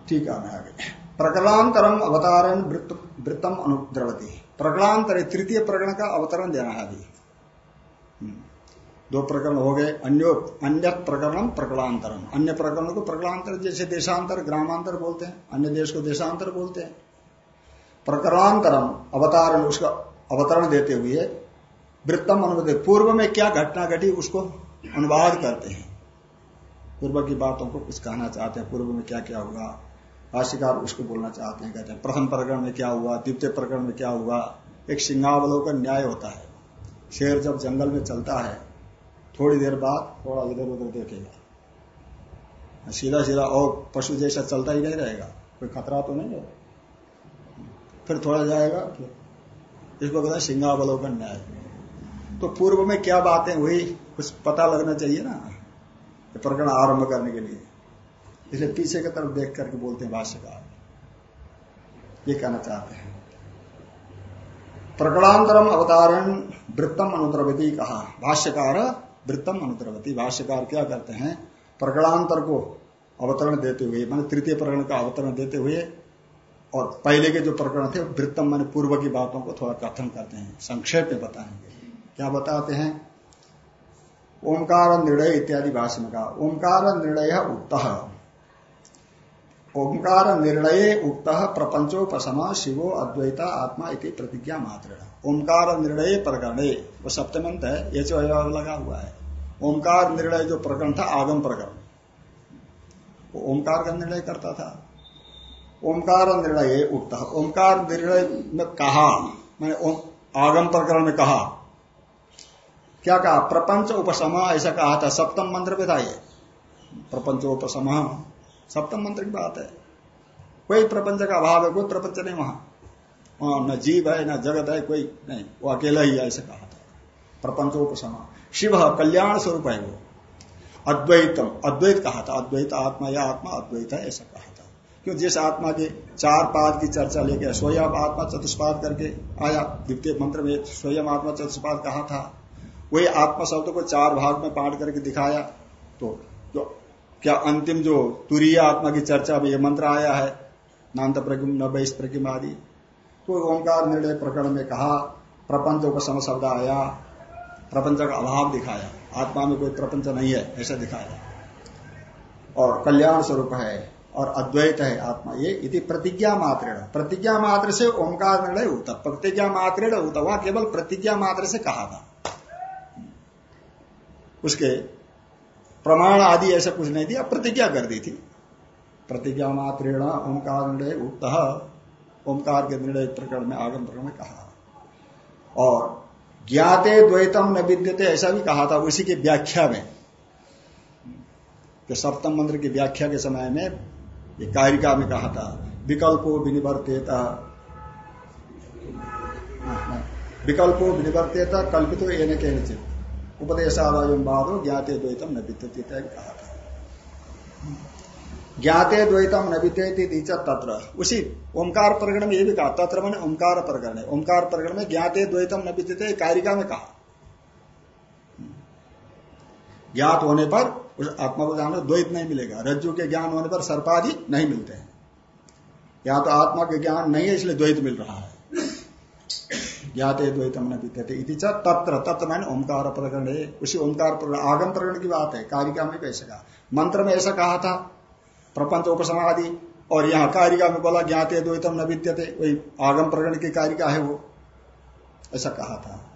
ठीक है, मैं आगे। प्रकलांतरम अवतारण वृत्तम अनुद्रवती। प्रकलांतर तृतीय प्रकरण का अवतरण देना है अभी। हम्म। दो प्रकरण हो गए, अन्य अन्य प्रकरण प्रकलांतरम। अन्य प्रकरणों को प्रकलांतर जैसे देशांतर, ग्रामांतर बोलते हैं, अन्य देश को देशांतर बोलते हैं। प्रकरणांतरम अवतारण उसका अवतरण देते हुए, वृत्तम अनुवाद, पूर्व में क्या घटना घटी उसको अनुवाद करते हैं। पूर्व की बातों को कुछ कहना चाहते हैं, पूर्व में क्या क्या हुआ भाष्यकार उसको बोलना चाहते हैं, कहते हैं, प्रथम प्रकरण में क्या हुआ, द्वितीय प्रकरण में क्या हुआ, एक सिंहावलोकन न्याय होता है। शेर जब जंगल में चलता है थोड़ी देर बाद थोड़ा इधर उधर देखेगा। सीधा सीधा और पशु जैसा चलता ही नहीं रहेगा। कोई खतरा तो नहीं है। फिर थोड़ा जाएगा इसको कहते हैं सिंगावलोकन न्याय। तो पूर्व में क्या बातें हुई, कुछ पता लगना चाहिए ना? प्रकरण आरंभ करने के लिए। इसलिए पीछे की तरफ़ देख करके बोलते हैं भाष्यकार। ये कहना चाहते हैं। प्रकरणांतरम अवतारण वृत्तम अनुद्रवती कहा। भाष्यकार वृत्तम अनुद्रवती भाष्यकार क्या करते हैं? प्रकरणांतर को अवतरण देते हुए, मान तृतीय प्रकरण का अवतरण देते हुए, और पहले के जो प्रकरण थे, वृत्तम मान पूर्व की बातों को थोड़ा कथन करते हैं, संक्षेप में बताएँगे। क्या बताते हैं? ओंकार निर्णय इत्यादि भाषण का ओंकार निर्णय उक्त। ओंकार निर्णय उक्त प्रपंचोपसम शिवो अद्वैता आत्मा इति प्रतिज्ञा मात्र ओंकार निर्णय प्रकरण, वो सप्तमंत है, ये जो लगा हुआ है। ओंकार निर्णय जो प्रकरण था, आगम प्रकरण। वो ओंकार का निर्णय करता था। ओंकार निर्णय उठता ओंकार निर्णय में कहा, मैंने आगम प्रकरण में कहा। क्या कहा? प्रपंच उपसमा, ऐसा कहा था। सप्तम मंत्र में था ये। प्रपंच उपसमा। सप्तम मंत्र की बात है। कोई प्रपंच का अभाव है, कोई प्रपंच नहीं वहाँ। वहाँ न जीव है, न जगत है, कोई नहीं। वो अकेला ही ऐसा कहा था। प्रपंचोपसमा शिव कल्याण स्वरूप है वो। अद्वैतम, अद्वैत कहा था, अद्वैत आत्मा या आत्मा अद्वैत है, ऐसा कहा था। क्यों? जिस आत्मा के चार पाद की चर्चा लेके स्वयं आत्मा चतुष्पाद करके आया, द्वितीय मंत्र में स्वयं आत्मा चतुष्पाद कहा था, वही आत्मा शब्द को चार भाग में पाठ करके दिखाया तो जो क्या अंतिम जो तुरीय आत्मा की चर्चा में ये मंत्र आया है, नान्त प्रगिम नबैस प्रगिम आदि। तो ओंकार निर्णय प्रकरण में कहा, प्रपंच सम शब्द आया प्रपंच का अभाव दिखाया। आत्मा में कोई प्रपंच नहीं है, ऐसा दिखाया। और कल्याण स्वरूप है, और अद्वैत है आत्मा। ये इति प्रतिज्ञा मात्र प्रतिज्ञा मात्र से ओंकार निर्णय होता। प्रतिज्ञा मात्र होता। वह केवल प्रतिज्ञा मात्र से कहा था। उसके प्रमाण आदि ऐसा कुछ नहीं दिया, प्रतिज्ञा कर दी थी। प्रतिज्ञा मात्रेण ओंकार निर्णय उक्त ओंकार के निर्णय प्रकरण में, आगम प्रकरण में कहा। और ज्ञाते द्वैतम न विद्यते, ऐसा भी कहा था उसी की व्याख्या में। सप्तम मंत्र की व्याख्या के समय में ये कारिका में कहा था, विकल्पो विनिवर्तेता। विकल्पो विनिवर्तेता, कल्पित एन के उपदेशावायम बाधो ज्ञाते द्वैतम न विद्यते कहा ज्ञाते द्वैतम न विद्यते तत्र। उसी ओंकार प्रकरण में ये भी कहा, तत्र मैंने ओंकार प्रकरण है। ओंकार प्रकरण में ज्ञाते द्वैतम न कारिका में कहा। ज्ञात होने पर उस आत्मा को जानना द्वैत नहीं मिलेगा। रज्जु के ज्ञान होने पर सर्पादि नहीं मिलते हैं। या तो आत्मा के ज्ञान नहीं है, इसलिए द्वैत मिल रहा है। ज्ञाते द्वैतम न इति तत्र। तत्र मैंने ओंकार प्रकरण उसी ओंकार प्रकरण, आगम प्रकरण की बात है। कारिका में कैसे कहा? मंत्र में ऐसा कहा था प्रपंच उपसमाधि, और यहाँ कारिका में बोला, ज्ञाते द्वैतम न विद्यते। वही आगम प्रकरण की कारिका है वो। ऐसा कहा था।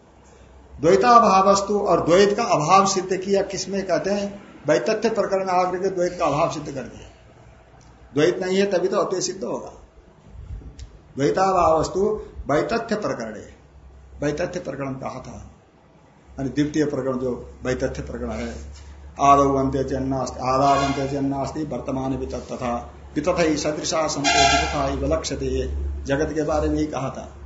द्वैताभावस्तु और द्वैत का अभाव सिद्ध किया किसमें? कहते हैं, वैतथ्य प्रकरण में आकर के द्वैत का अभाव सिद्ध कर दिया। द्वैत नहीं है, तभी तो अद्वैत सिद्ध होगा। द्वैताभावस्तु, वैतथ्य प्रकरण वैतथ्य प्रकरण कहा था। द्वितीय प्रकरण जो वैतथ्य प्रकरण है आदव अंत्य चन्नास्ति आदाव अंत्य चन्नास्ति वर्तमान भी तथा। वितथ ही सदृशा संतो जगत के बारे में ही कहा था।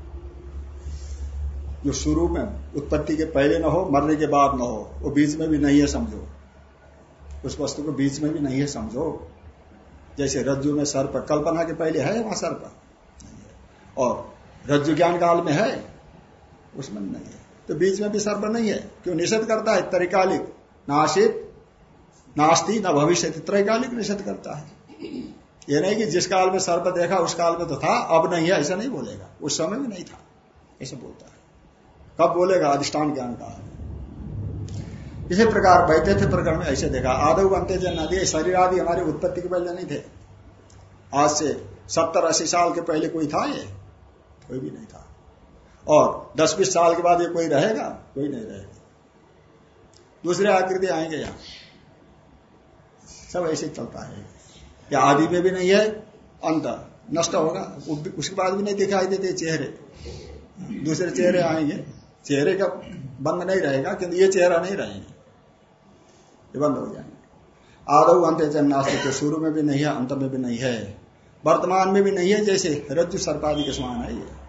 जो शुरू में उत्पत्ति के पहले न हो, मरने के बाद न हो, वो बीच में भी नहीं है समझो। उस वस्तु को बीच में भी नहीं है समझो। जैसे रज्जु में सर्प, कल्पना के पहले है वहाँ सर्प? और रज्जु ज्ञान काल में है, उसमें नहीं है। तो बीच में भी सर्प नहीं है। क्यों निषेध करता है? तरीकालिक। नाशित नास्ती न भविष्य त्रैकालिक निषेध करता है। ये नहीं कि जिस काल में सर्प देखा, उस काल में तो था, अब नहीं है, ऐसा नहीं बोलेगा। उस समय में नहीं था। ऐसा बोलता है। कब बोलेगा? अधिष्ठान ज्ञान का इसी प्रकार वैद्य प्रकरण में ऐसे देखा आदव बनते जन नदी शरीर आदि हमारी उत्पत्ति के पहले नहीं थे। आज से सत्तर अस्सी साल के पहले कोई था ये? कोई भी नहीं था। और दस बीस साल के बाद ये कोई रहेगा? कोई नहीं रहेगा। दूसरे आकृति आएँगे यहाँ। सब ऐसे चलता है। या आदि में भी नहीं है, अंत, नष्ट होगा। उसके बाद भी नहीं दिखाई देते चेहरे। दूसरे चेहरे आएँगे। चेहरे का बंद नहीं रहेगा, किंतु ये चेहरा नहीं रहेंगे। ये बंद हो जाएँगे। आदव अंत जन्नास्तित्व शुरू में भी नहीं है, अंत में भी नहीं है। वर्तमान में भी नहीं है, जैसे रज्जु सर्पादि के समान है ये।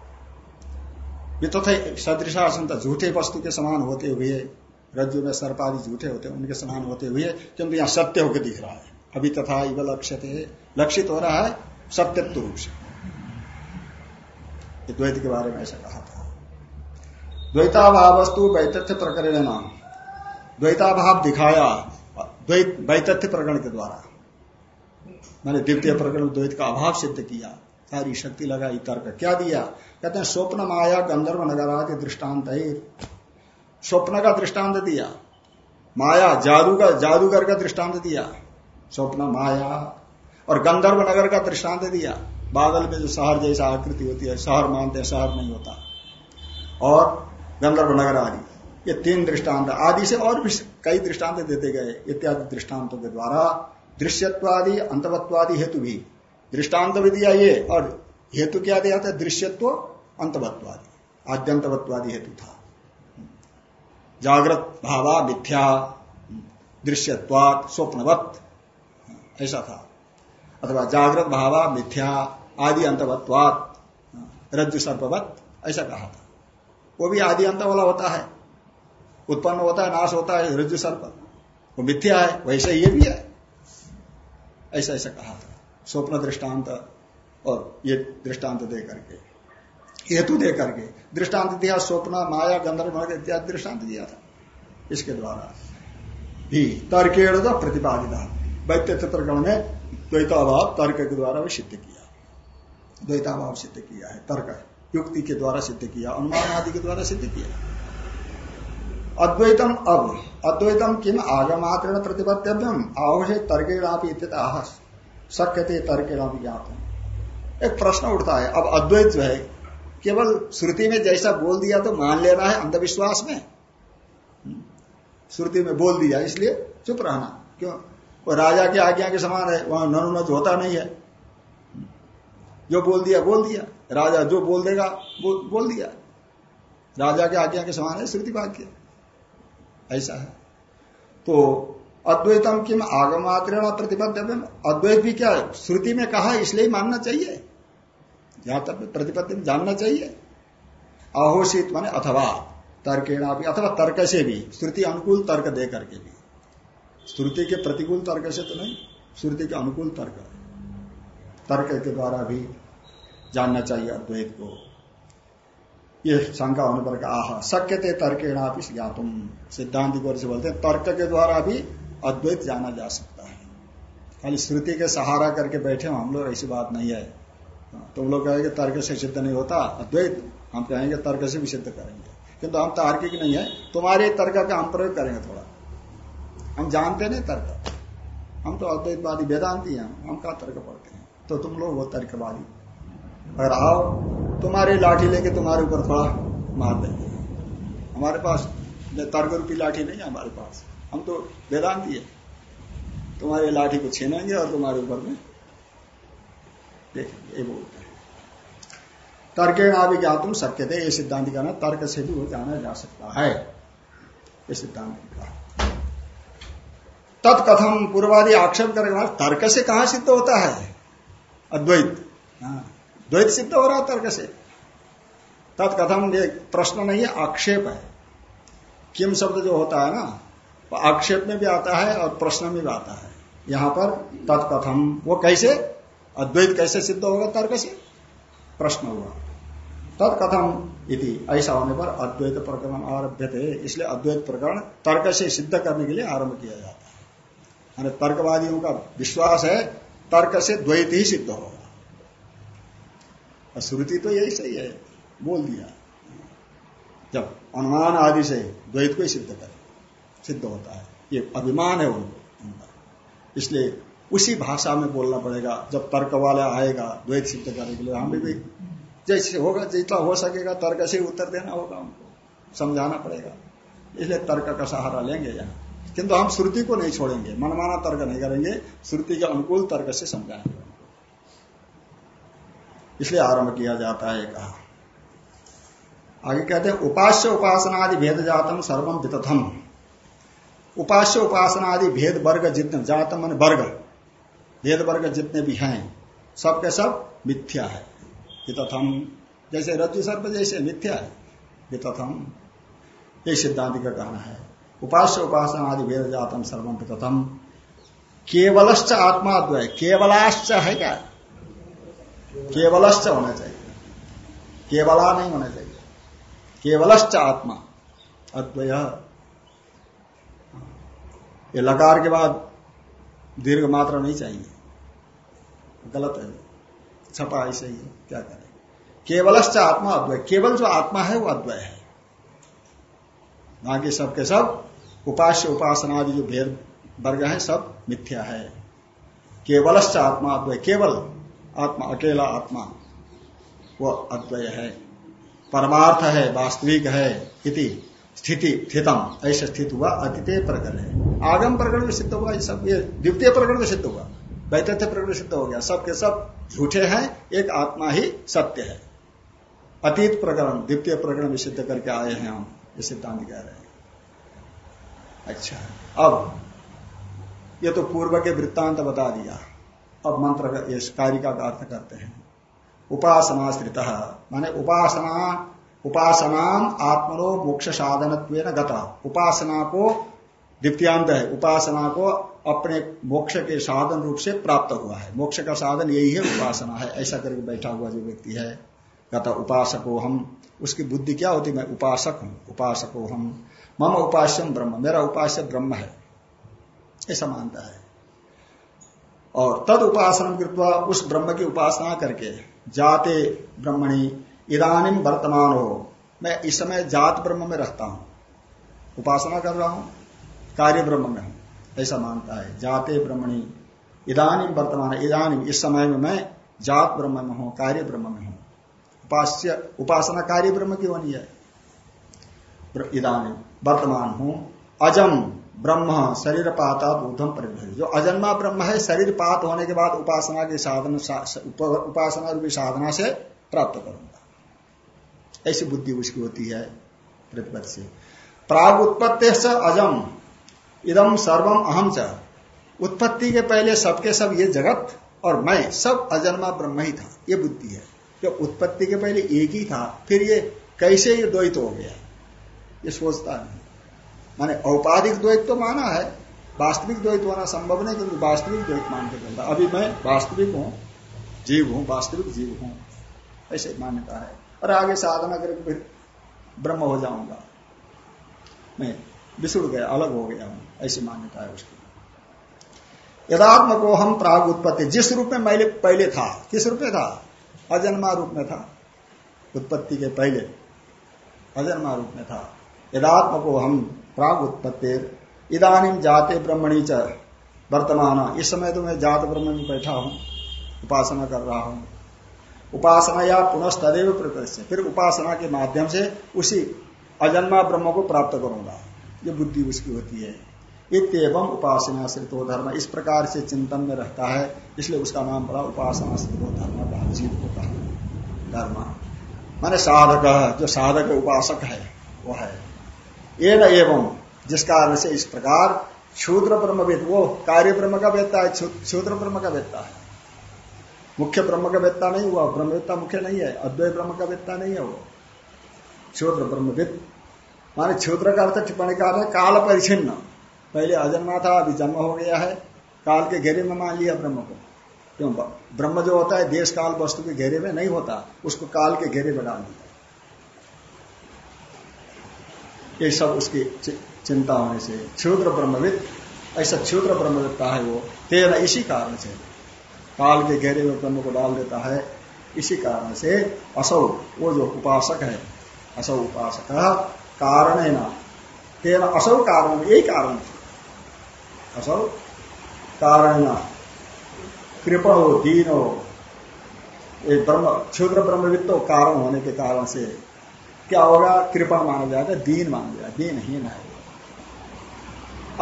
वितथ सदृशा संत झूठे वस्तु के समान होते हुए रज्जु में सर्पादि झूठे होते हैं, उनके समान होते हुए किंतु यहाँ सत्य होकर दिख रहा है। अभी तथा इव लक्ष्य लक्षित हो रहा है, सत्यत्व रूप से। द्वैत के बारे में ऐसा कहा था। द्वैताभावस्तु वैतथ्य प्रकरण नाम द्वैताभाव दिखाया, द्वैत, वैतथ्य प्रकरण के द्वारा। मैंने द्वितीय प्रकरण द्वैत का अभाव सिद्ध किया, सारी शक्ति लगाई, तर्क क्या दिया? कहते हैं, स्वप्न माया गंधर्व नगर आदि दृष्टांत स्वप्न का दृष्टांत दिया। माया, जादू का, जादूगर का दृष्टांत दिया। स्वप्न, माया और गंधर्व नगर का दृष्टांत दिया। बादल में जो शहर जैसा आकृति होती है, शहर मानते हैं, शहर नहीं होता। और गंधर्व नगर आदि, ये तीन दृष्टांत आदि से और भी कई दृष्टांत देते गए। इत्यादि दृष्टांतों के द्वारा दृश्यत्वादि, अंतवत्वादि हेतु भी। दृष्टांत भी दिया ये, और हेतु क्या दिया था? दृश्यत्व, अंतवत्वादि, आद्यंतवत्वादि हेतु था। जागृत भावा मिथ्या दृश्यत्वात स्वप्नवत। ऐसा था। अथवा जागृत भावा मिथ्या आदि अंतवत्वात, रज्जु सर्पवत, ऐसा कहा था। वो भी आदि अंत वाला होता है। उत्पन्न होता है, नाश होता है, रज्जु सर्प। वो मिथ्या है, वैसे ये भी है। ऐसा ऐसा कहा था। स्वप्न दृष्टांत और ये दृष्टांत दे करके। हेतु दे करके दृष्टांत दिया, स्वप्न, माया, गंधर्व, इत्यादि दृष्टांत दिया था। इसके द्वारा भी तर्केण तो प्रतिपादित। वैत्य प्रकरण में द्वैताभाव, तर्क के द्वारा भी सिद्ध किया। द्वैताभाव सिद्ध किया है, तर्क, युक्ति के द्वारा सिद्ध किया, अनुमान आदि के द्वारा सिद्ध किया। अद्वैतम अब, अद्वैतम किम आगमात्र प्रतिपत्यम आवश्य तर्केणापी आह शक्यते तर्केणापि ज्ञात एक प्रश्न उठता है, अब अद्वैत जो है केवल श्रुति में जैसा बोल दिया तो मान लेना है अंधविश्वास में। श्रुति में बोल दिया इसलिए चुप रहना। क्यों? वो राजा की आज्ञा के समान है वहाँ ननुनज होता नहीं है। जो बोल दिया बोल दिया। राजा जो बोल देगा बोल, बोल दिया। राजा की आज्ञा के समान है श्रुति वाक्य। ऐसा है। तो अद्वैतम किम आगमात्रेण प्रतिबद्ध अद्वैत भी क्या है? श्रुति में कहा इसलिए मानना चाहिए। यहाँ तक प्रतिपत्ति जानना चाहिए। अहोषित माने अथवा, तर्केणा भी अथवा तर्क से भी, श्रुति अनुकूल तर्क दे करके भी। श्रुति के प्रतिकूल तर्क से तो नहीं, श्रुति के अनुकूल तर्क। तर्क के द्वारा भी जानना चाहिए अद्वैत को। ये शंका होने पर आह शक्य थे तर्केणा भी ज्ञातुम। सिद्धांत से बोलते हैं, तर्क के द्वारा भी अद्वैत जाना जा सकता है। खाली श्रुति के सहारा करके बैठे हम लोग, ऐसी बात नहीं है। तो लोग कहेंगे, तर्क से सिद्ध नहीं होता, अद्वैत। हम कहेंगे, तर्क से भी सिद्ध करेंगे। किंतु हम तार्किक नहीं है। तुम्हारे तर्क का हम प्रयोग करेंगे थोड़ा। हम जानते नहीं तर्क। हम तो अद्वैतवादी, वेदांति हैं। हम क्या तर्क पढ़ते हैं? तो तुम लोग वो तर्कवादी। अगर आओ, तुम्हारी लाठी लेके तुम्हारे ऊपर थोड़ा मार देंगे। हमारे पास तर्क रूपी लाठी नहीं है हमारे पास। हम तो वेदांति है। तुम्हारी लाठी को छीनेंगे और तुम्हारे ऊपर में ये बोलते हैं। तर्केण भी क्या तुम सक्य थे ये सिद्धांत का ना तर्क से भी वो जाना जा सकता है। ये सिद्धांत का तत्कथम पूर्वादि आक्षेप करेगा तर्क से कहा सिद्ध होता है? अद्वैत। हाँ, द्वैत सिद्ध हो रहा तर्क से। तत्कथम ये प्रश्न नहीं है आक्षेप है। किम शब्द जो होता है ना वो आक्षेप में भी आता है और प्रश्न में भी आता है। यहाँ पर तत्कथम वो कैसे? अद्वैत कैसे सिद्ध होगा, तर्क से? प्रश्न हुआ। तत्कथम इति, ऐसा होने पर अद्वैत प्रकरण आरभ्य थे इसलिए अद्वैत प्रकरण तर्क से सिद्ध करने के लिए आरंभ किया जाता है। तर्कवादियों का विश्वास है, तर्क से द्वैत ही सिद्ध होगा। श्रुति तो यही सही है, बोल दिया। जब अनुमान आदि से द्वैत को ही सिद्ध करे, सिद्ध होता है। ये अभिमान है उनको। इसलिए उसी भाषा में बोलना पड़ेगा, जब तर्क वाला आएगा द्वैत सिद्ध करने के लिए, हमें भी जैसे होगा, जितना हो सकेगा, तर्क से उत्तर देना होगा हमको, समझाना पड़ेगा। इसलिए तर्क का सहारा लेंगे यहाँ किंतु हम श्रुति को नहीं छोड़ेंगे, मनमाना तर्क नहीं करेंगे, श्रुति के अनुकूल तर्क से समझाएँगे। इसलिए आरंभ किया जाता है कहा। आगे कहते हैं, उपास्य उपासना आदि भेद जातम सर्वम वितथम। उपास्य उपासना आदि भेद वर्ग जितने जातम मन वर्ग। भेद वर्ग जितने भी हैं, सब के सब मिथ्या है। वितथम, जैसे रज्जु सर्प जैसे मिथ्या है। वितथम, ये सिद्धांत का कहना है। उपास्य उपासना आदि वेद जातम सर्वम वितथम। केवलश्च आत्मा द्वय, केवलाश्च है क्या? केवलश्च होना चाहिए। केवला नहीं होना चाहिए। केवलश्च आत्मा, अद्वय। ये लकार के बाद दीर्घ मात्रा नहीं चाहिए। गलत है छपा ऐसे ही क्या करें? केवलश्च आत्मा अद्वय केवल जो आत्मा है, वो अद्वय है। बाकी सबके सब उपास्य उपासना जो भेद वर्ग है, सब मिथ्या है। केवलश्च आत्मा अद्वय केवल आत्मा, अकेला आत्मा, वो अद्वय है। परमार्थ है, वास्तविक है इति। स्थिति, स्थितम। ऐसे स्थित हुआ अतिथय प्रकरण। है आगम प्रकरण में सिद्ध हुआ सब, ये द्वितीय प्रकरण में सिद्ध हुआ। वैतथ्य प्रकरण सिद्ध हो गया। सबके सब झूठे हैं, एक आत्मा ही सत्य है। अतीत प्रकरण, द्वितीय प्रकरण में सिद्ध करके आए हैं हम, ये सिद्धांत कह रहे हैं। अच्छा अब, ये तो पूर्व के वृत्तांत बता दिया। अब मंत्र कारिका का अर्थ करते हैं। उपासना स्थित, माने उपासना उपासनाम आत्मनो मोक्ष साधन गता। उपासना को द्वितीयांत है। उपासना को अपने मोक्ष के साधन रूप से प्राप्त हुआ है। मोक्ष का साधन यही है, उपासना है। ऐसा करके बैठा हुआ जो व्यक्ति है, गता उपासको हम, उसकी बुद्धि क्या होती मैं उपासक हूँ। उपासको हम। मम उपास्यम ब्रह्म। मेरा उपास्य ब्रह्म है। ऐसा मानता है। और तद उपासना कृत्वा उस ब्रह्म की उपासना करके जाते ब्रह्मणी इदानिम वर्तमान। हो मैं इस समय जात ब्रह्म में रहता हूँ। उपासना कर रहा हूँ कार्य ब्रह्म में हूँ। ऐसा मानता है जाते ब्रह्मणी इदानिम वर्तमान इदानिम इस समय में मैं जात ब्रह्म में हूँ कार्य ब्रह्म में हूँ। उपास्य उपासना कार्य ब्रह्म की होनी है। इदानिम वर्तमान हूँ अजम ब्रह्म शरीर पाता ऊर्धम परिभ्रम जो अजन्मा ब्रह्म है शरीर पात होने के बाद उपासना के साधन सा, उपासना रूपी साधना से प्राप्त करूँगा। ऐसी बुद्धि उसकी होती है प्रतिपद से प्राग उत्पत्ति अजम इदम सर्वम अहम च। उत्पत्ति के पहले सबके सब ये जगत और मैं, सब अजन्मा ब्रह्म ही था। ये बुद्धि है। जब उत्पत्ति के पहले एक ही था, फिर ये कैसे ये द्वैत हो गया? ये सोचता नहीं। माने औपाधिक द्वैत तो माना है, वास्तविक द्वैत होना संभव नहीं क्योंकि वास्तविक द्वैत मान के चलता अभी मैं वास्तविक हूँ, जीव हूँ, वास्तविक जीव हूँ, ऐसे मान्यता है। और आगे साधना करके फिर ब्रह्म हो जाऊँगा। मैं बिछुड़ गया, अलग हो गया हूँ, ऐसी मान्यता है उसकी। यदात्म को हम प्राग उत्पत्ति जिस रूप में मैं पहले था, किस रूप में था? अजन्मा रूप में था। उत्पत्ति के पहले, अजन्मा रूप में था। यदात्म को हम प्राग उत्पत्ति इदानी जाते ब्रह्मणी च वर्तमान। इस समय तो मैं जात ब्रह्म में बैठा हूँ, उपासना कर रहा हूँ। उपासना या पुनः तदेव प्रकृति फिर उपासना के माध्यम से उसी अजन्मा ब्रह्म को प्राप्त करूँगा। ये बुद्धि उसकी होती है। इतम उपासना श्रितो धर्म। इस प्रकार से चिंतन में रहता है, इसलिए उसका नाम पड़ा उपासना श्रितो धर्म। का जीव को कहा धर्म। माने साधक, जो साधक उपासक है, वो है। एन एवं, जिस कारण से इस प्रकार क्षुद्र ब्रह्मवेद, वो कार्य ब्रह्म का वेत्ता है क्षुद्र ब्रह्म का वेत्ता है। मुख्य ब्रह्म का वेत्ता नहीं हुआ, ब्रह्मवेत्ता मुख्य नहीं है, अद्वैत ब्रह्म का वेत्ता नहीं है वो। क्षुद्र ब्रह्मविद। माने क्षुद्र का अर्थ टिप्पणी का है काल परिचिन्न। पहले अजन्मा था, अभी जन्म हो गया है। काल के घेरे में मान लिया ब्रह्म को। क्यों? ब्रह्म जो होता है, देश काल वस्तु के घेरे में नहीं होता, उसको काल के घेरे में डाल दिया। ये सब उसकी चिंता होने से। क्षुद्र ब्रह्मविद, ऐसा क्षुद्र ब्रह्मविदता है वो। तेरा इसी कारण से। काल के घेरे में ब्रह्म को डाल देता है। इसी कारण से असौ, वो जो उपासक है, असौ उपासक कारण है ना। तेरा असौ कारण यही कारण असौ कारण ना। कृपण हो दीन हो ब्रह्म, क्षुद्र ब्रह्मवित्त कारण होने के कारण से क्या होगा? कृपा माना जाएगा दीन माना जाएगा दीनहीन है।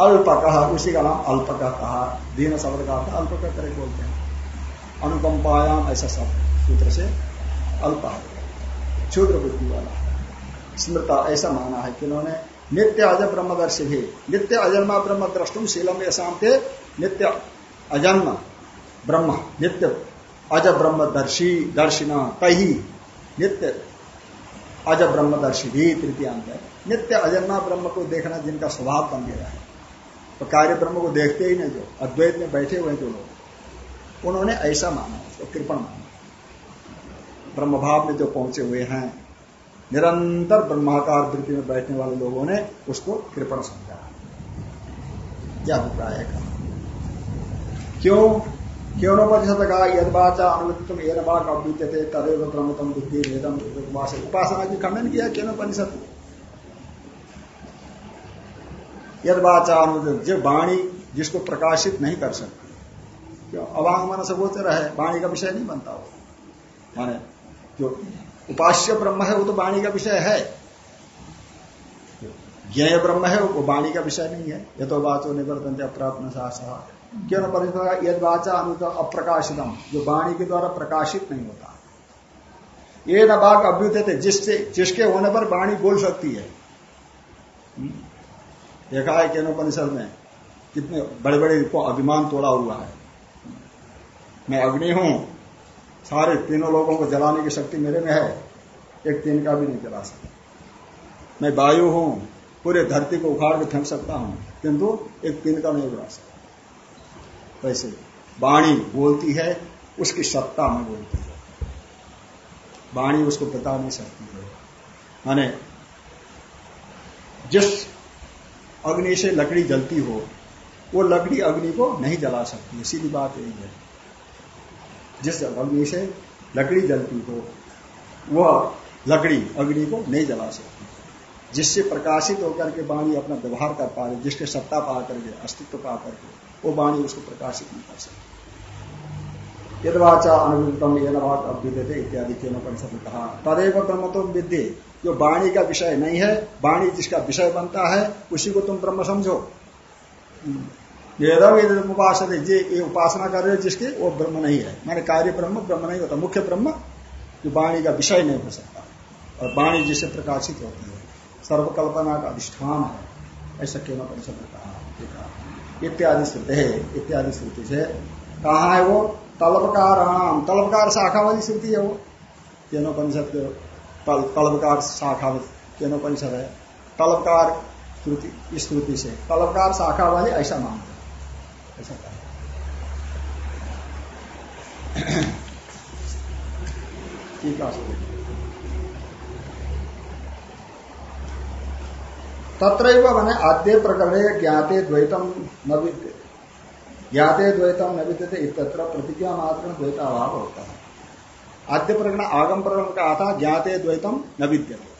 अल्प कहा उसी का नाम अल्पकह कहा। दीन शब्द का अल्प का करे बोलते हैं। अनुकंपायाम, ऐसा शब्द सूत्र से अल्प। क्षुद्र बुद्धि वाला। स्मृता, ऐसा माना है कि उन्होंने नित्य अज ब्रह्मदर्शी भी, नित्य अजन्मा ब्रह्म द्रष्टुम शीलम ऐसा थे नित्य अजन्म ब्रह्म, नित्य अज ब्रह्मदर्शी दर्शिना कही नित्य अज ब्रह्मदर्शी भी तृतीयांत है। नित्य अजन्मा ब्रह्म को देखना जिनका स्वभाव बन गया है। तो कार्य ब्रह्म को देखते ही नहीं जो, अद्वैत में बैठे हुए जो लोग। उन्होंने ऐसा माना, उसको कृपण माना। ब्रह्म भाव में जो पहुँचे हुए हैं, निरंतर ब्रह्माकार वृत्ति में बैठने वाले लोगों ने उसको कृपण समझा। क्या अभिप्राय है? क्यों? क्यों न परिषद का यद बाचा अनुदितम ये बाक अभ्युत थे तदेव ब्रह्मतम बुद्धि वेदम उपासना की खंडन किया क्यों न परिषद यद बाचा अनुदित जो वाणी जिसको प्रकाशित नहीं कर सकती क्यों अवांग मन से गोचर है, वाणी का विषय नहीं बनता वो। माने जो उपास्य ब्रह्म है, वो तो वाणी का विषय है। ज्ञेय ब्रह्म है, वो वाणी का विषय नहीं है। ये तो वाचो निवर्तन अप्राप्त साहा क्यों न परिषद यद वाचा अनुत अप्रकाशितम, जो वाणी के द्वारा प्रकाशित नहीं होता। ये न बाघ अभ्युत जिससे, जिसके होने पर वाणी बोल सकती है। हम्म? देखा है केनोपनिषद में, कितने बड़े बड़े अभिमान तोड़ा हुआ है। मैं अग्नि हूँ। सारे तीनों लोगों को जलाने की शक्ति मेरे में है। एक तीन का भी नहीं जला सकता। मैं वायु हूँ। पूरे धरती को उखाड़ के फेंक सकता हूँ। किंतु एक तीन का नहीं उड़ा सकता। वैसे वाणी बोलती है, उसकी सत्ता में बोलती है। वाणी उसको बता नहीं सकती है। माने जिस अग्नि से लकड़ी जलती हो, वो लकड़ी अग्नि को नहीं जला सकती सीधी बात यही है। जिस अग्नि से लकड़ी जलती हो, वह लकड़ी अग्नि को नहीं जला सकती। जिससे प्रकाशित होकर के वाणी अपना व्यवहार कर पा रही, जिसके सत्ता पा करके, अस्तित्व पा करके, वो वाणी उसको प्रकाशित नहीं कर सकती। यदवाचा अनुतम ये अभ्युदे इत्यादि तीनों परिषद ने कहा, तदेव ब्रह्म तो विद्य। जो वाणी का विषय नहीं है, वाणी जिसका विषय बनता है, उसी को तुम ब्रह्म समझो। वेदम ये उपासना जे ये उपासना कर रहे हो, जिसके वो ब्रह्म नहीं है। मैंने कार्य ब्रह्म ब्रह्म नहीं होता। मुख्य ब्रह्म, जो वाणी का विषय नहीं हो सकता। और वाणी जिसे प्रकाशित होती है, सर्वकल्पना का अधिष्ठान है। ऐसा क्यों परिषद ने कहा? इत्यादि श्रुति है, इत्यादि श्रुति से कहा है वो तलबकार राम तलबकार शाखा वाली श्रुति है वो। केनोपनिषद के तलबकार शाखा केनोपनिषद है। तलबकार श्रुति, इस श्रुति से। तलबकार शाखा वाली ऐसा मानते तत्र मैंने आद्य प्रकरण ज्ञाते द्वैतम न विद्य ज्ञाते द्वैतम न विद्यते इतर प्रतिज्ञा मात्र द्वैताभाव होता है आद्य प्रकरण, आगम प्रकरण कहा था, ज्ञाते द्वैतम न विद्यते।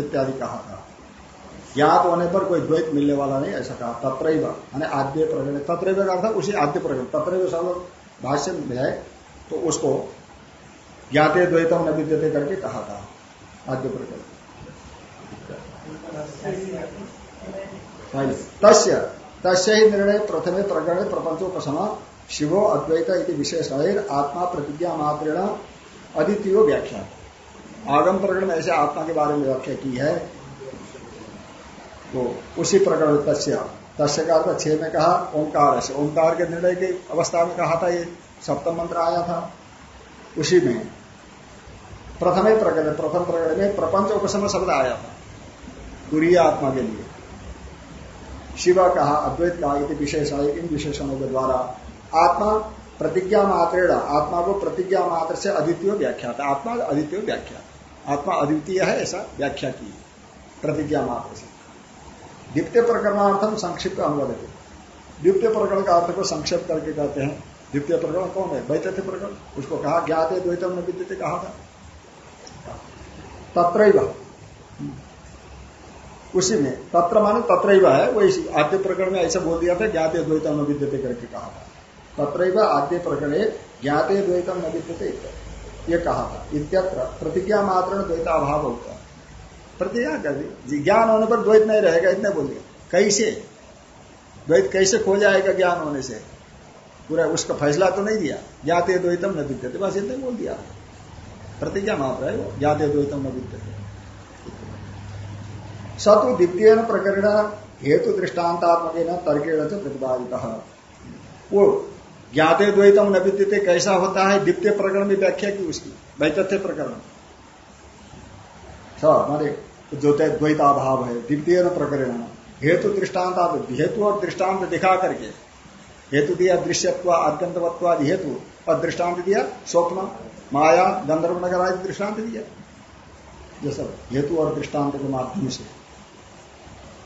इत्यादि कहा था। ज्ञात होने पर कोई द्वैत मिलने वाला नहीं, ऐसा कहा, तत्रैव। आद्य प्रकरण, तत्रैव का था उसी आद्य प्रकरण, तत्रैव सब भाष्य में है तो उसको ज्ञाते द्वैतम न विद्यते करके कहा था, आद्य प्रकरण। तस्य तस्य ही निर्णय प्रथमे प्रकरण प्रपंचोपम शिवो अद्वैत इति विशेष आत्मा प्रतिज्ञा मात्रेण अद्वितीय व्याख्या। आगम प्रकरण में ऐसे आत्मा के बारे में व्याख्या की है तो उसी प्रकरण तस्य। तस्य का अर्थ छह में कहा, ओंकार से ओंकार के निर्णय की अवस्था में कहा था ये, सप्तम मंत्र आया था। उसी में प्रथम प्रकरण प्रथम प्रकरण में प्रपंच उपसम शब्द आया था, तुरीय आत्मा के लिए। शिव कहा, अद्वैत कहा विशेष इन विशेषणों के द्वारा आत्मा प्रतिज्ञा मात्र आत्मा को प्रतिज्ञा मात्र से अद्वितीय व्याख्या आत्मा अद्वितीय व्याख्या, आत्मा अद्वितीय है ऐसा व्याख्या की, प्रतिज्ञा मात्र से। द्वितीय प्रकरणार्थम संक्षिप्त अनुवाद द्वितीय प्रकरण का अर्थ को संक्षेप करके कहते हैं। द्वितीय प्रकरण कौन है? वैतथ्य प्रकरण। उसको कहा, ज्ञाते द्वैतम ने विद्युत कहा था। तत्र उसी में, तत्र माने तत्र है वही आद्य प्रकरण में ऐसा बोल दिया था, ज्ञाते द्वैतम न विद्यते करके कहा था। तत्र आद्य प्रकरण, ज्ञाते द्वैतम न विद्यते। ये कहा था। इत्यत्र प्रतिज्ञा मात्र द्वैताभाव होता प्रतिज्ञा कर दी। ज्ञान होने पर द्वैत नहीं रहेगा, इतने बोल दिया। कैसे? द्वैत कैसे खो जाएगा ज्ञान होने से? पूरा उसका फैसला तो नहीं दिया। ज्ञाते द्वैतम न विद्यते। बस इतने बोल दिया। प्रतिज्ञा मात्र है वो। ज्ञाते द्वैतम न विद्यते। सतु द्वितीय प्रकरण हेतु दृष्टान्तात्मक न तर्केण से प्रतिपादित। वो ज्ञाते द्वैतम न विद्यते कैसा होता है? द्वितीय प्रकरण में व्याख्या की उसकी। वैतथ्य प्रकरण। माने जो द्वैताभाव है, द्वितीय न प्रकरण, हेतु दृष्टांत हेतु और दृष्टांत दिखा करके, हेतु दिया दृश्यत्व आद्यंतवत्वाद हेतु, और दृष्टांत दिया स्वप्न, माया, गंधर्व नगर आदि दृष्टांत दिया। ये सब हेतु और दृष्टांत के माध्यम से।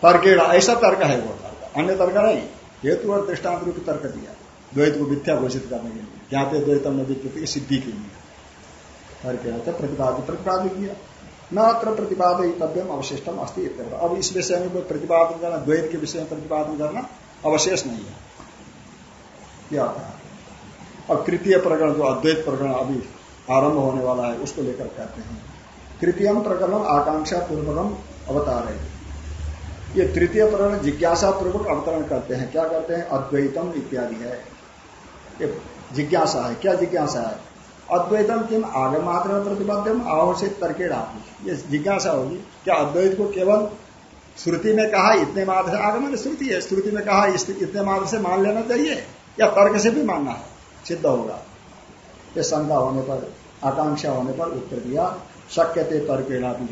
तर्केड़ा ऐसा तर्क है वो तर्क अन्य तर्क नहीं, हेतु और दृष्टांत रूप तर्क दिया, द्वैत को मिथ्या घोषित करने के लिए, ज्ञाते द्वैतम नदी की सिद्धि के लिए। तर्क प्रतिपादित प्रतिपादित किया। न अत्र प्रतिपादयितव्यम अवशिष्टम अस्थित अब इस विषय में कोई प्रतिपादन करना, द्वैत के विषय में प्रतिपादन करना अवशेष नहीं है। क्या अब तृतीय प्रकरण जो अद्वैत प्रकरण अभी आरंभ होने वाला है, उसको लेकर कहते हैं। तृतीय प्रकरण आकांक्षा पूर्वकम अवतार। है ये तृतीय प्रकरण जिज्ञासा पूर्वक अवतरण करते हैं। क्या करते हैं? अद्वैतम इत्यादि है। ये जिज्ञासा है। क्या जिज्ञासा है? अद्वैतम किम आगम मात्र प्रतिपाद्यम आवश्यक तर्के ये जिज्ञासा होगी क्या अद्वैत को केवल श्रुति में कहा इतने मात्र आगमन श्रुति है, श्रुति में कहा इतने मात्र से मान लेना चाहिए, या तर्क से भी मानना है, सिद्ध होगा। ये शंका होने पर, आकांक्षा होने पर उत्तर दिया शक्य थे तर्केणा भी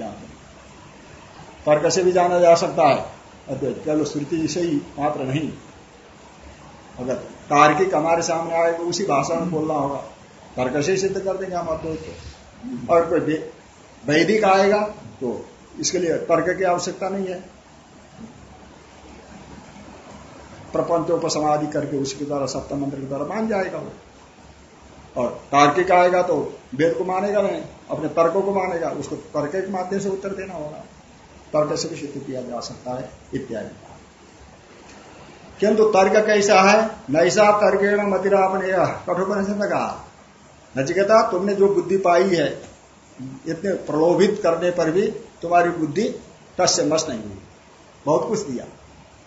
तर्क से भी जाना जा सकता है, अद्वैत। केवल श्रुति से ही मात्र नहीं। अगर तार्किक हमारे सामने आए तो उसी भाषा में बोलना होगा। तर्क से सिद्ध कर देंगे हम अद्वैत को और कोई वैदिक आएगा तो इसके लिए तर्क की आवश्यकता नहीं है। प्रपंचोपसमाधि करके उसके द्वारा सप्तम मंत्र के द्वारा मान जाएगा वो। और तार्किक आएगा तो वेद को मानेगा नहीं, अपने तर्कों को मानेगा, उसको तर्क के माध्यम से उत्तर देना होगा। तर्क से भी सिद्ध किया जा सकता है, इत्यादि। किंतु तर्क कैसा है? नैसा तर्केण मतिरापने कठोपनिषद में कहा। नचिकेता तुमने जो बुद्धि पाई है इतने प्रलोभित करने पर भी तुम्हारी बुद्धि टस से मस नहीं हुई। बहुत कुछ दिया।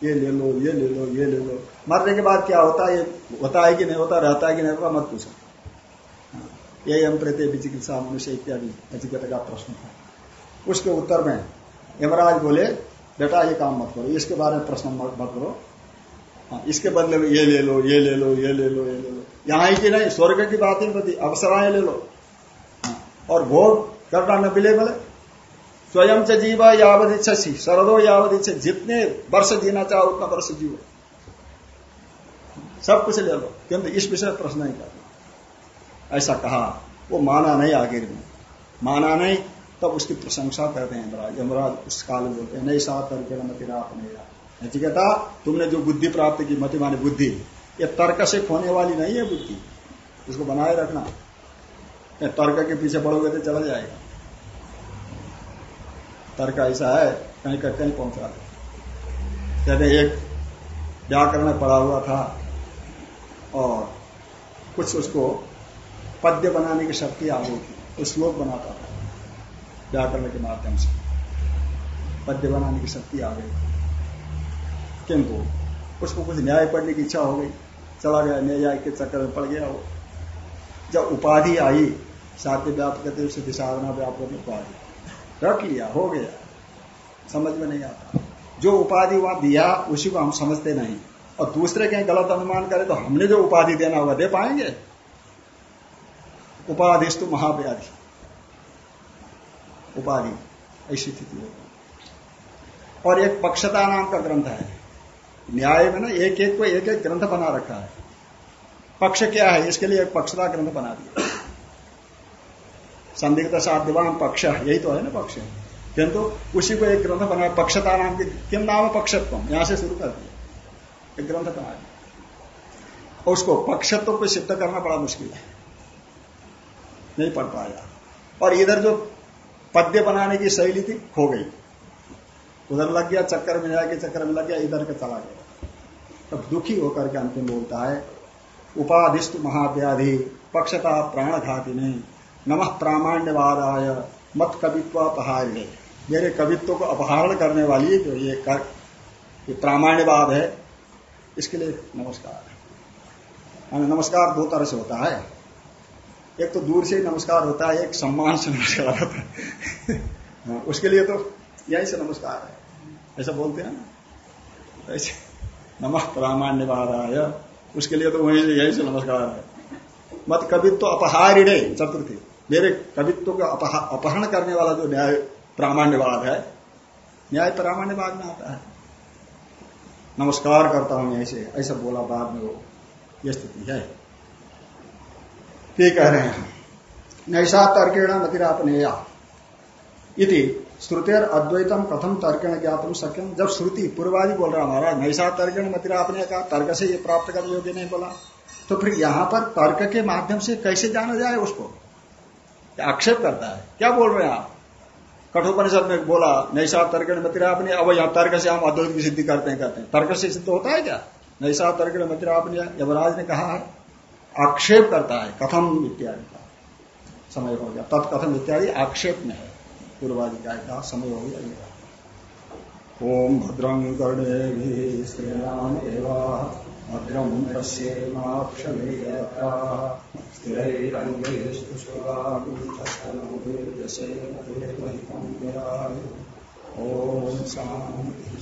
ये ले लो ये ले लो ये ले लो। मरने के बाद क्या होता है? ये होता है कि नहीं होता रहता है कि नहीं होता मत पूछो। ये यही हम प्रति विचिकित्सा मनुष्य इत्यादि नचिकेता का प्रश्न था। उसके उत्तर में यमराज बोले बेटा ये काम मत करो इसके बारे में प्रश्न मत करो। हाँ, इसके बदले में ये ले लो ये ले लो ये ले लो ये ले लो यहाँ की नहीं स्वर्ग की बात ही बती अवसराएँ ले लो। और भोग करना न मिले बोले। स्वयं से जीव यावत इच्छा सी सरदो यावत इच्छा जितने वर्ष जीना चाहो उतना वर्ष जीव। सब कुछ ले लो, किंतु इस विषय प्रश्न नहीं करना। ऐसा कहा, वो माना नहीं आगे में। माना नहीं, तब उसकी प्रशंसा करते हैं यमराज यमराज उस काल में बोलते हैं, नहीं सात करके मतिरा अपने नचिकेता तुमने जो बुद्धि प्राप्त की मति माने बुद्धि ये तर्क से खोने वाली नहीं है बुद्धि। इसको बनाए रखना। तर्क के पीछे पड़ोगे तो चला जाएगा। तर्क ऐसा है, कहीं का कहीं पहुँचा दे। कहते एक व्याकरण पड़ा हुआ था, और कुछ उसको पद्य बनाने की शक्ति आ गई थी। तो श्लोक बनाता था, व्याकरण के माध्यम से। पद्य बनाने की शक्ति आ गई थी। किंतु उसको कुछ न्याय पढ़ने की इच्छा हो गई। चला गया न्याय के चक्कर में पड़ गया वो। जब उपाधि आई, साध्य व्यापक कहते उसे दिशाधना व्यापक उपाधि। रख लिया, हो गया। समझ में नहीं आता। जो उपाधि वहाँ दिया, उसी को हम समझते नहीं। और दूसरे कहीं गलत अनुमान करे तो हमने जो उपाधि देना होगा दे पाएँगे? उपाधिश तो महाव्याधि। उपाधि, ऐसी स्थिति और एक पक्षता नाम का ग्रंथ है। न्याय में ना एक एक को एक एक ग्रंथ बना रखा है। पक्ष क्या है? इसके लिए एक पक्षता ग्रंथ बना दिया। संदिग्ध साध्यवान पक्ष, यही तो है ना पक्ष। किंतु उसी को एक ग्रंथ बनाया पक्षता नाम के किम नाम पक्षत्व यहाँ से शुरू कर दिया। एक ग्रंथ बना दिया। और उसको पक्षत्व को सिद्ध करना बड़ा मुश्किल है। नहीं पढ़ पाया। और इधर जो पद्य बनाने की शैली थी, खो गई। उधर लग गया चक्कर में जाके चक्कर में लग गया इधर के चला गया। तब दुखी होकर के अंतिम बोलता है उपाधिष्ट महाव्याधि पक्षता प्राण घाती नहीं नमः प्रामाण्यवादाय मत कवित्व अपहार्य मेरे कवित्व को अपहरण करने वाली जो ये कर ये प्रामाण्यवाद है इसके लिए नमस्कार। नमस्कार दो तरह से होता है। एक तो दूर से ही नमस्कार होता है एक सम्मान से नमस्कार होता है। हाँ, उसके लिए तो यही से नमस्कार है। ऐसा बोलते हैं ना? ऐसे, नमः प्रामाण्यवादाय। उसके लिए तो वहीं यही से नमस्कार है। मत कवित्व अपहारिणे, चतुर्थी। मेरे कवित्व का अपहरण करने वाला जो न्याय, प्रामाण्यवाद है, न्याय प्रामाण्यवाद में आता है। नमस्कार करता हूँ ऐसे ऐसा बोला बाद में वो, ये स्थिति है। ये कह रहे हैं नैसा तर्केण मतिरापनेया। इति श्रुतेर अद्वैतम कथम तर्केण ज्ञापन सक्यम जब श्रुति पूर्वादि बोल रहा हमारा नैसा तर्केण मतिरापने का तर्क से ये प्राप्त करने योग्य नहीं बोला। तो फिर यहाँ पर तर्क के माध्यम से कैसे जाना जाए उसको? आक्षेप करता है। क्या बोल रहे हैं आप? कठोपनिषद में बोला नैसा तर्क मतिरापने अब यहाँ तर्क से हम अद्वैत की सिद्धि करते हैं कहते हैं। तर्क से सिद्ध होता है क्या? नैसा तर्क मतिरापने यवराज ने कहा है आक्षेप करता है, कथम इत्यादि का। समय हो गया। तत्कथम इत्यादि आक्षेप में है। पूर्वाधिकार का समय हो। गया ओम भद्रं कर्णे श्रीराम एवा भद्रम पश्येमाक्षमेयता। ओम शांति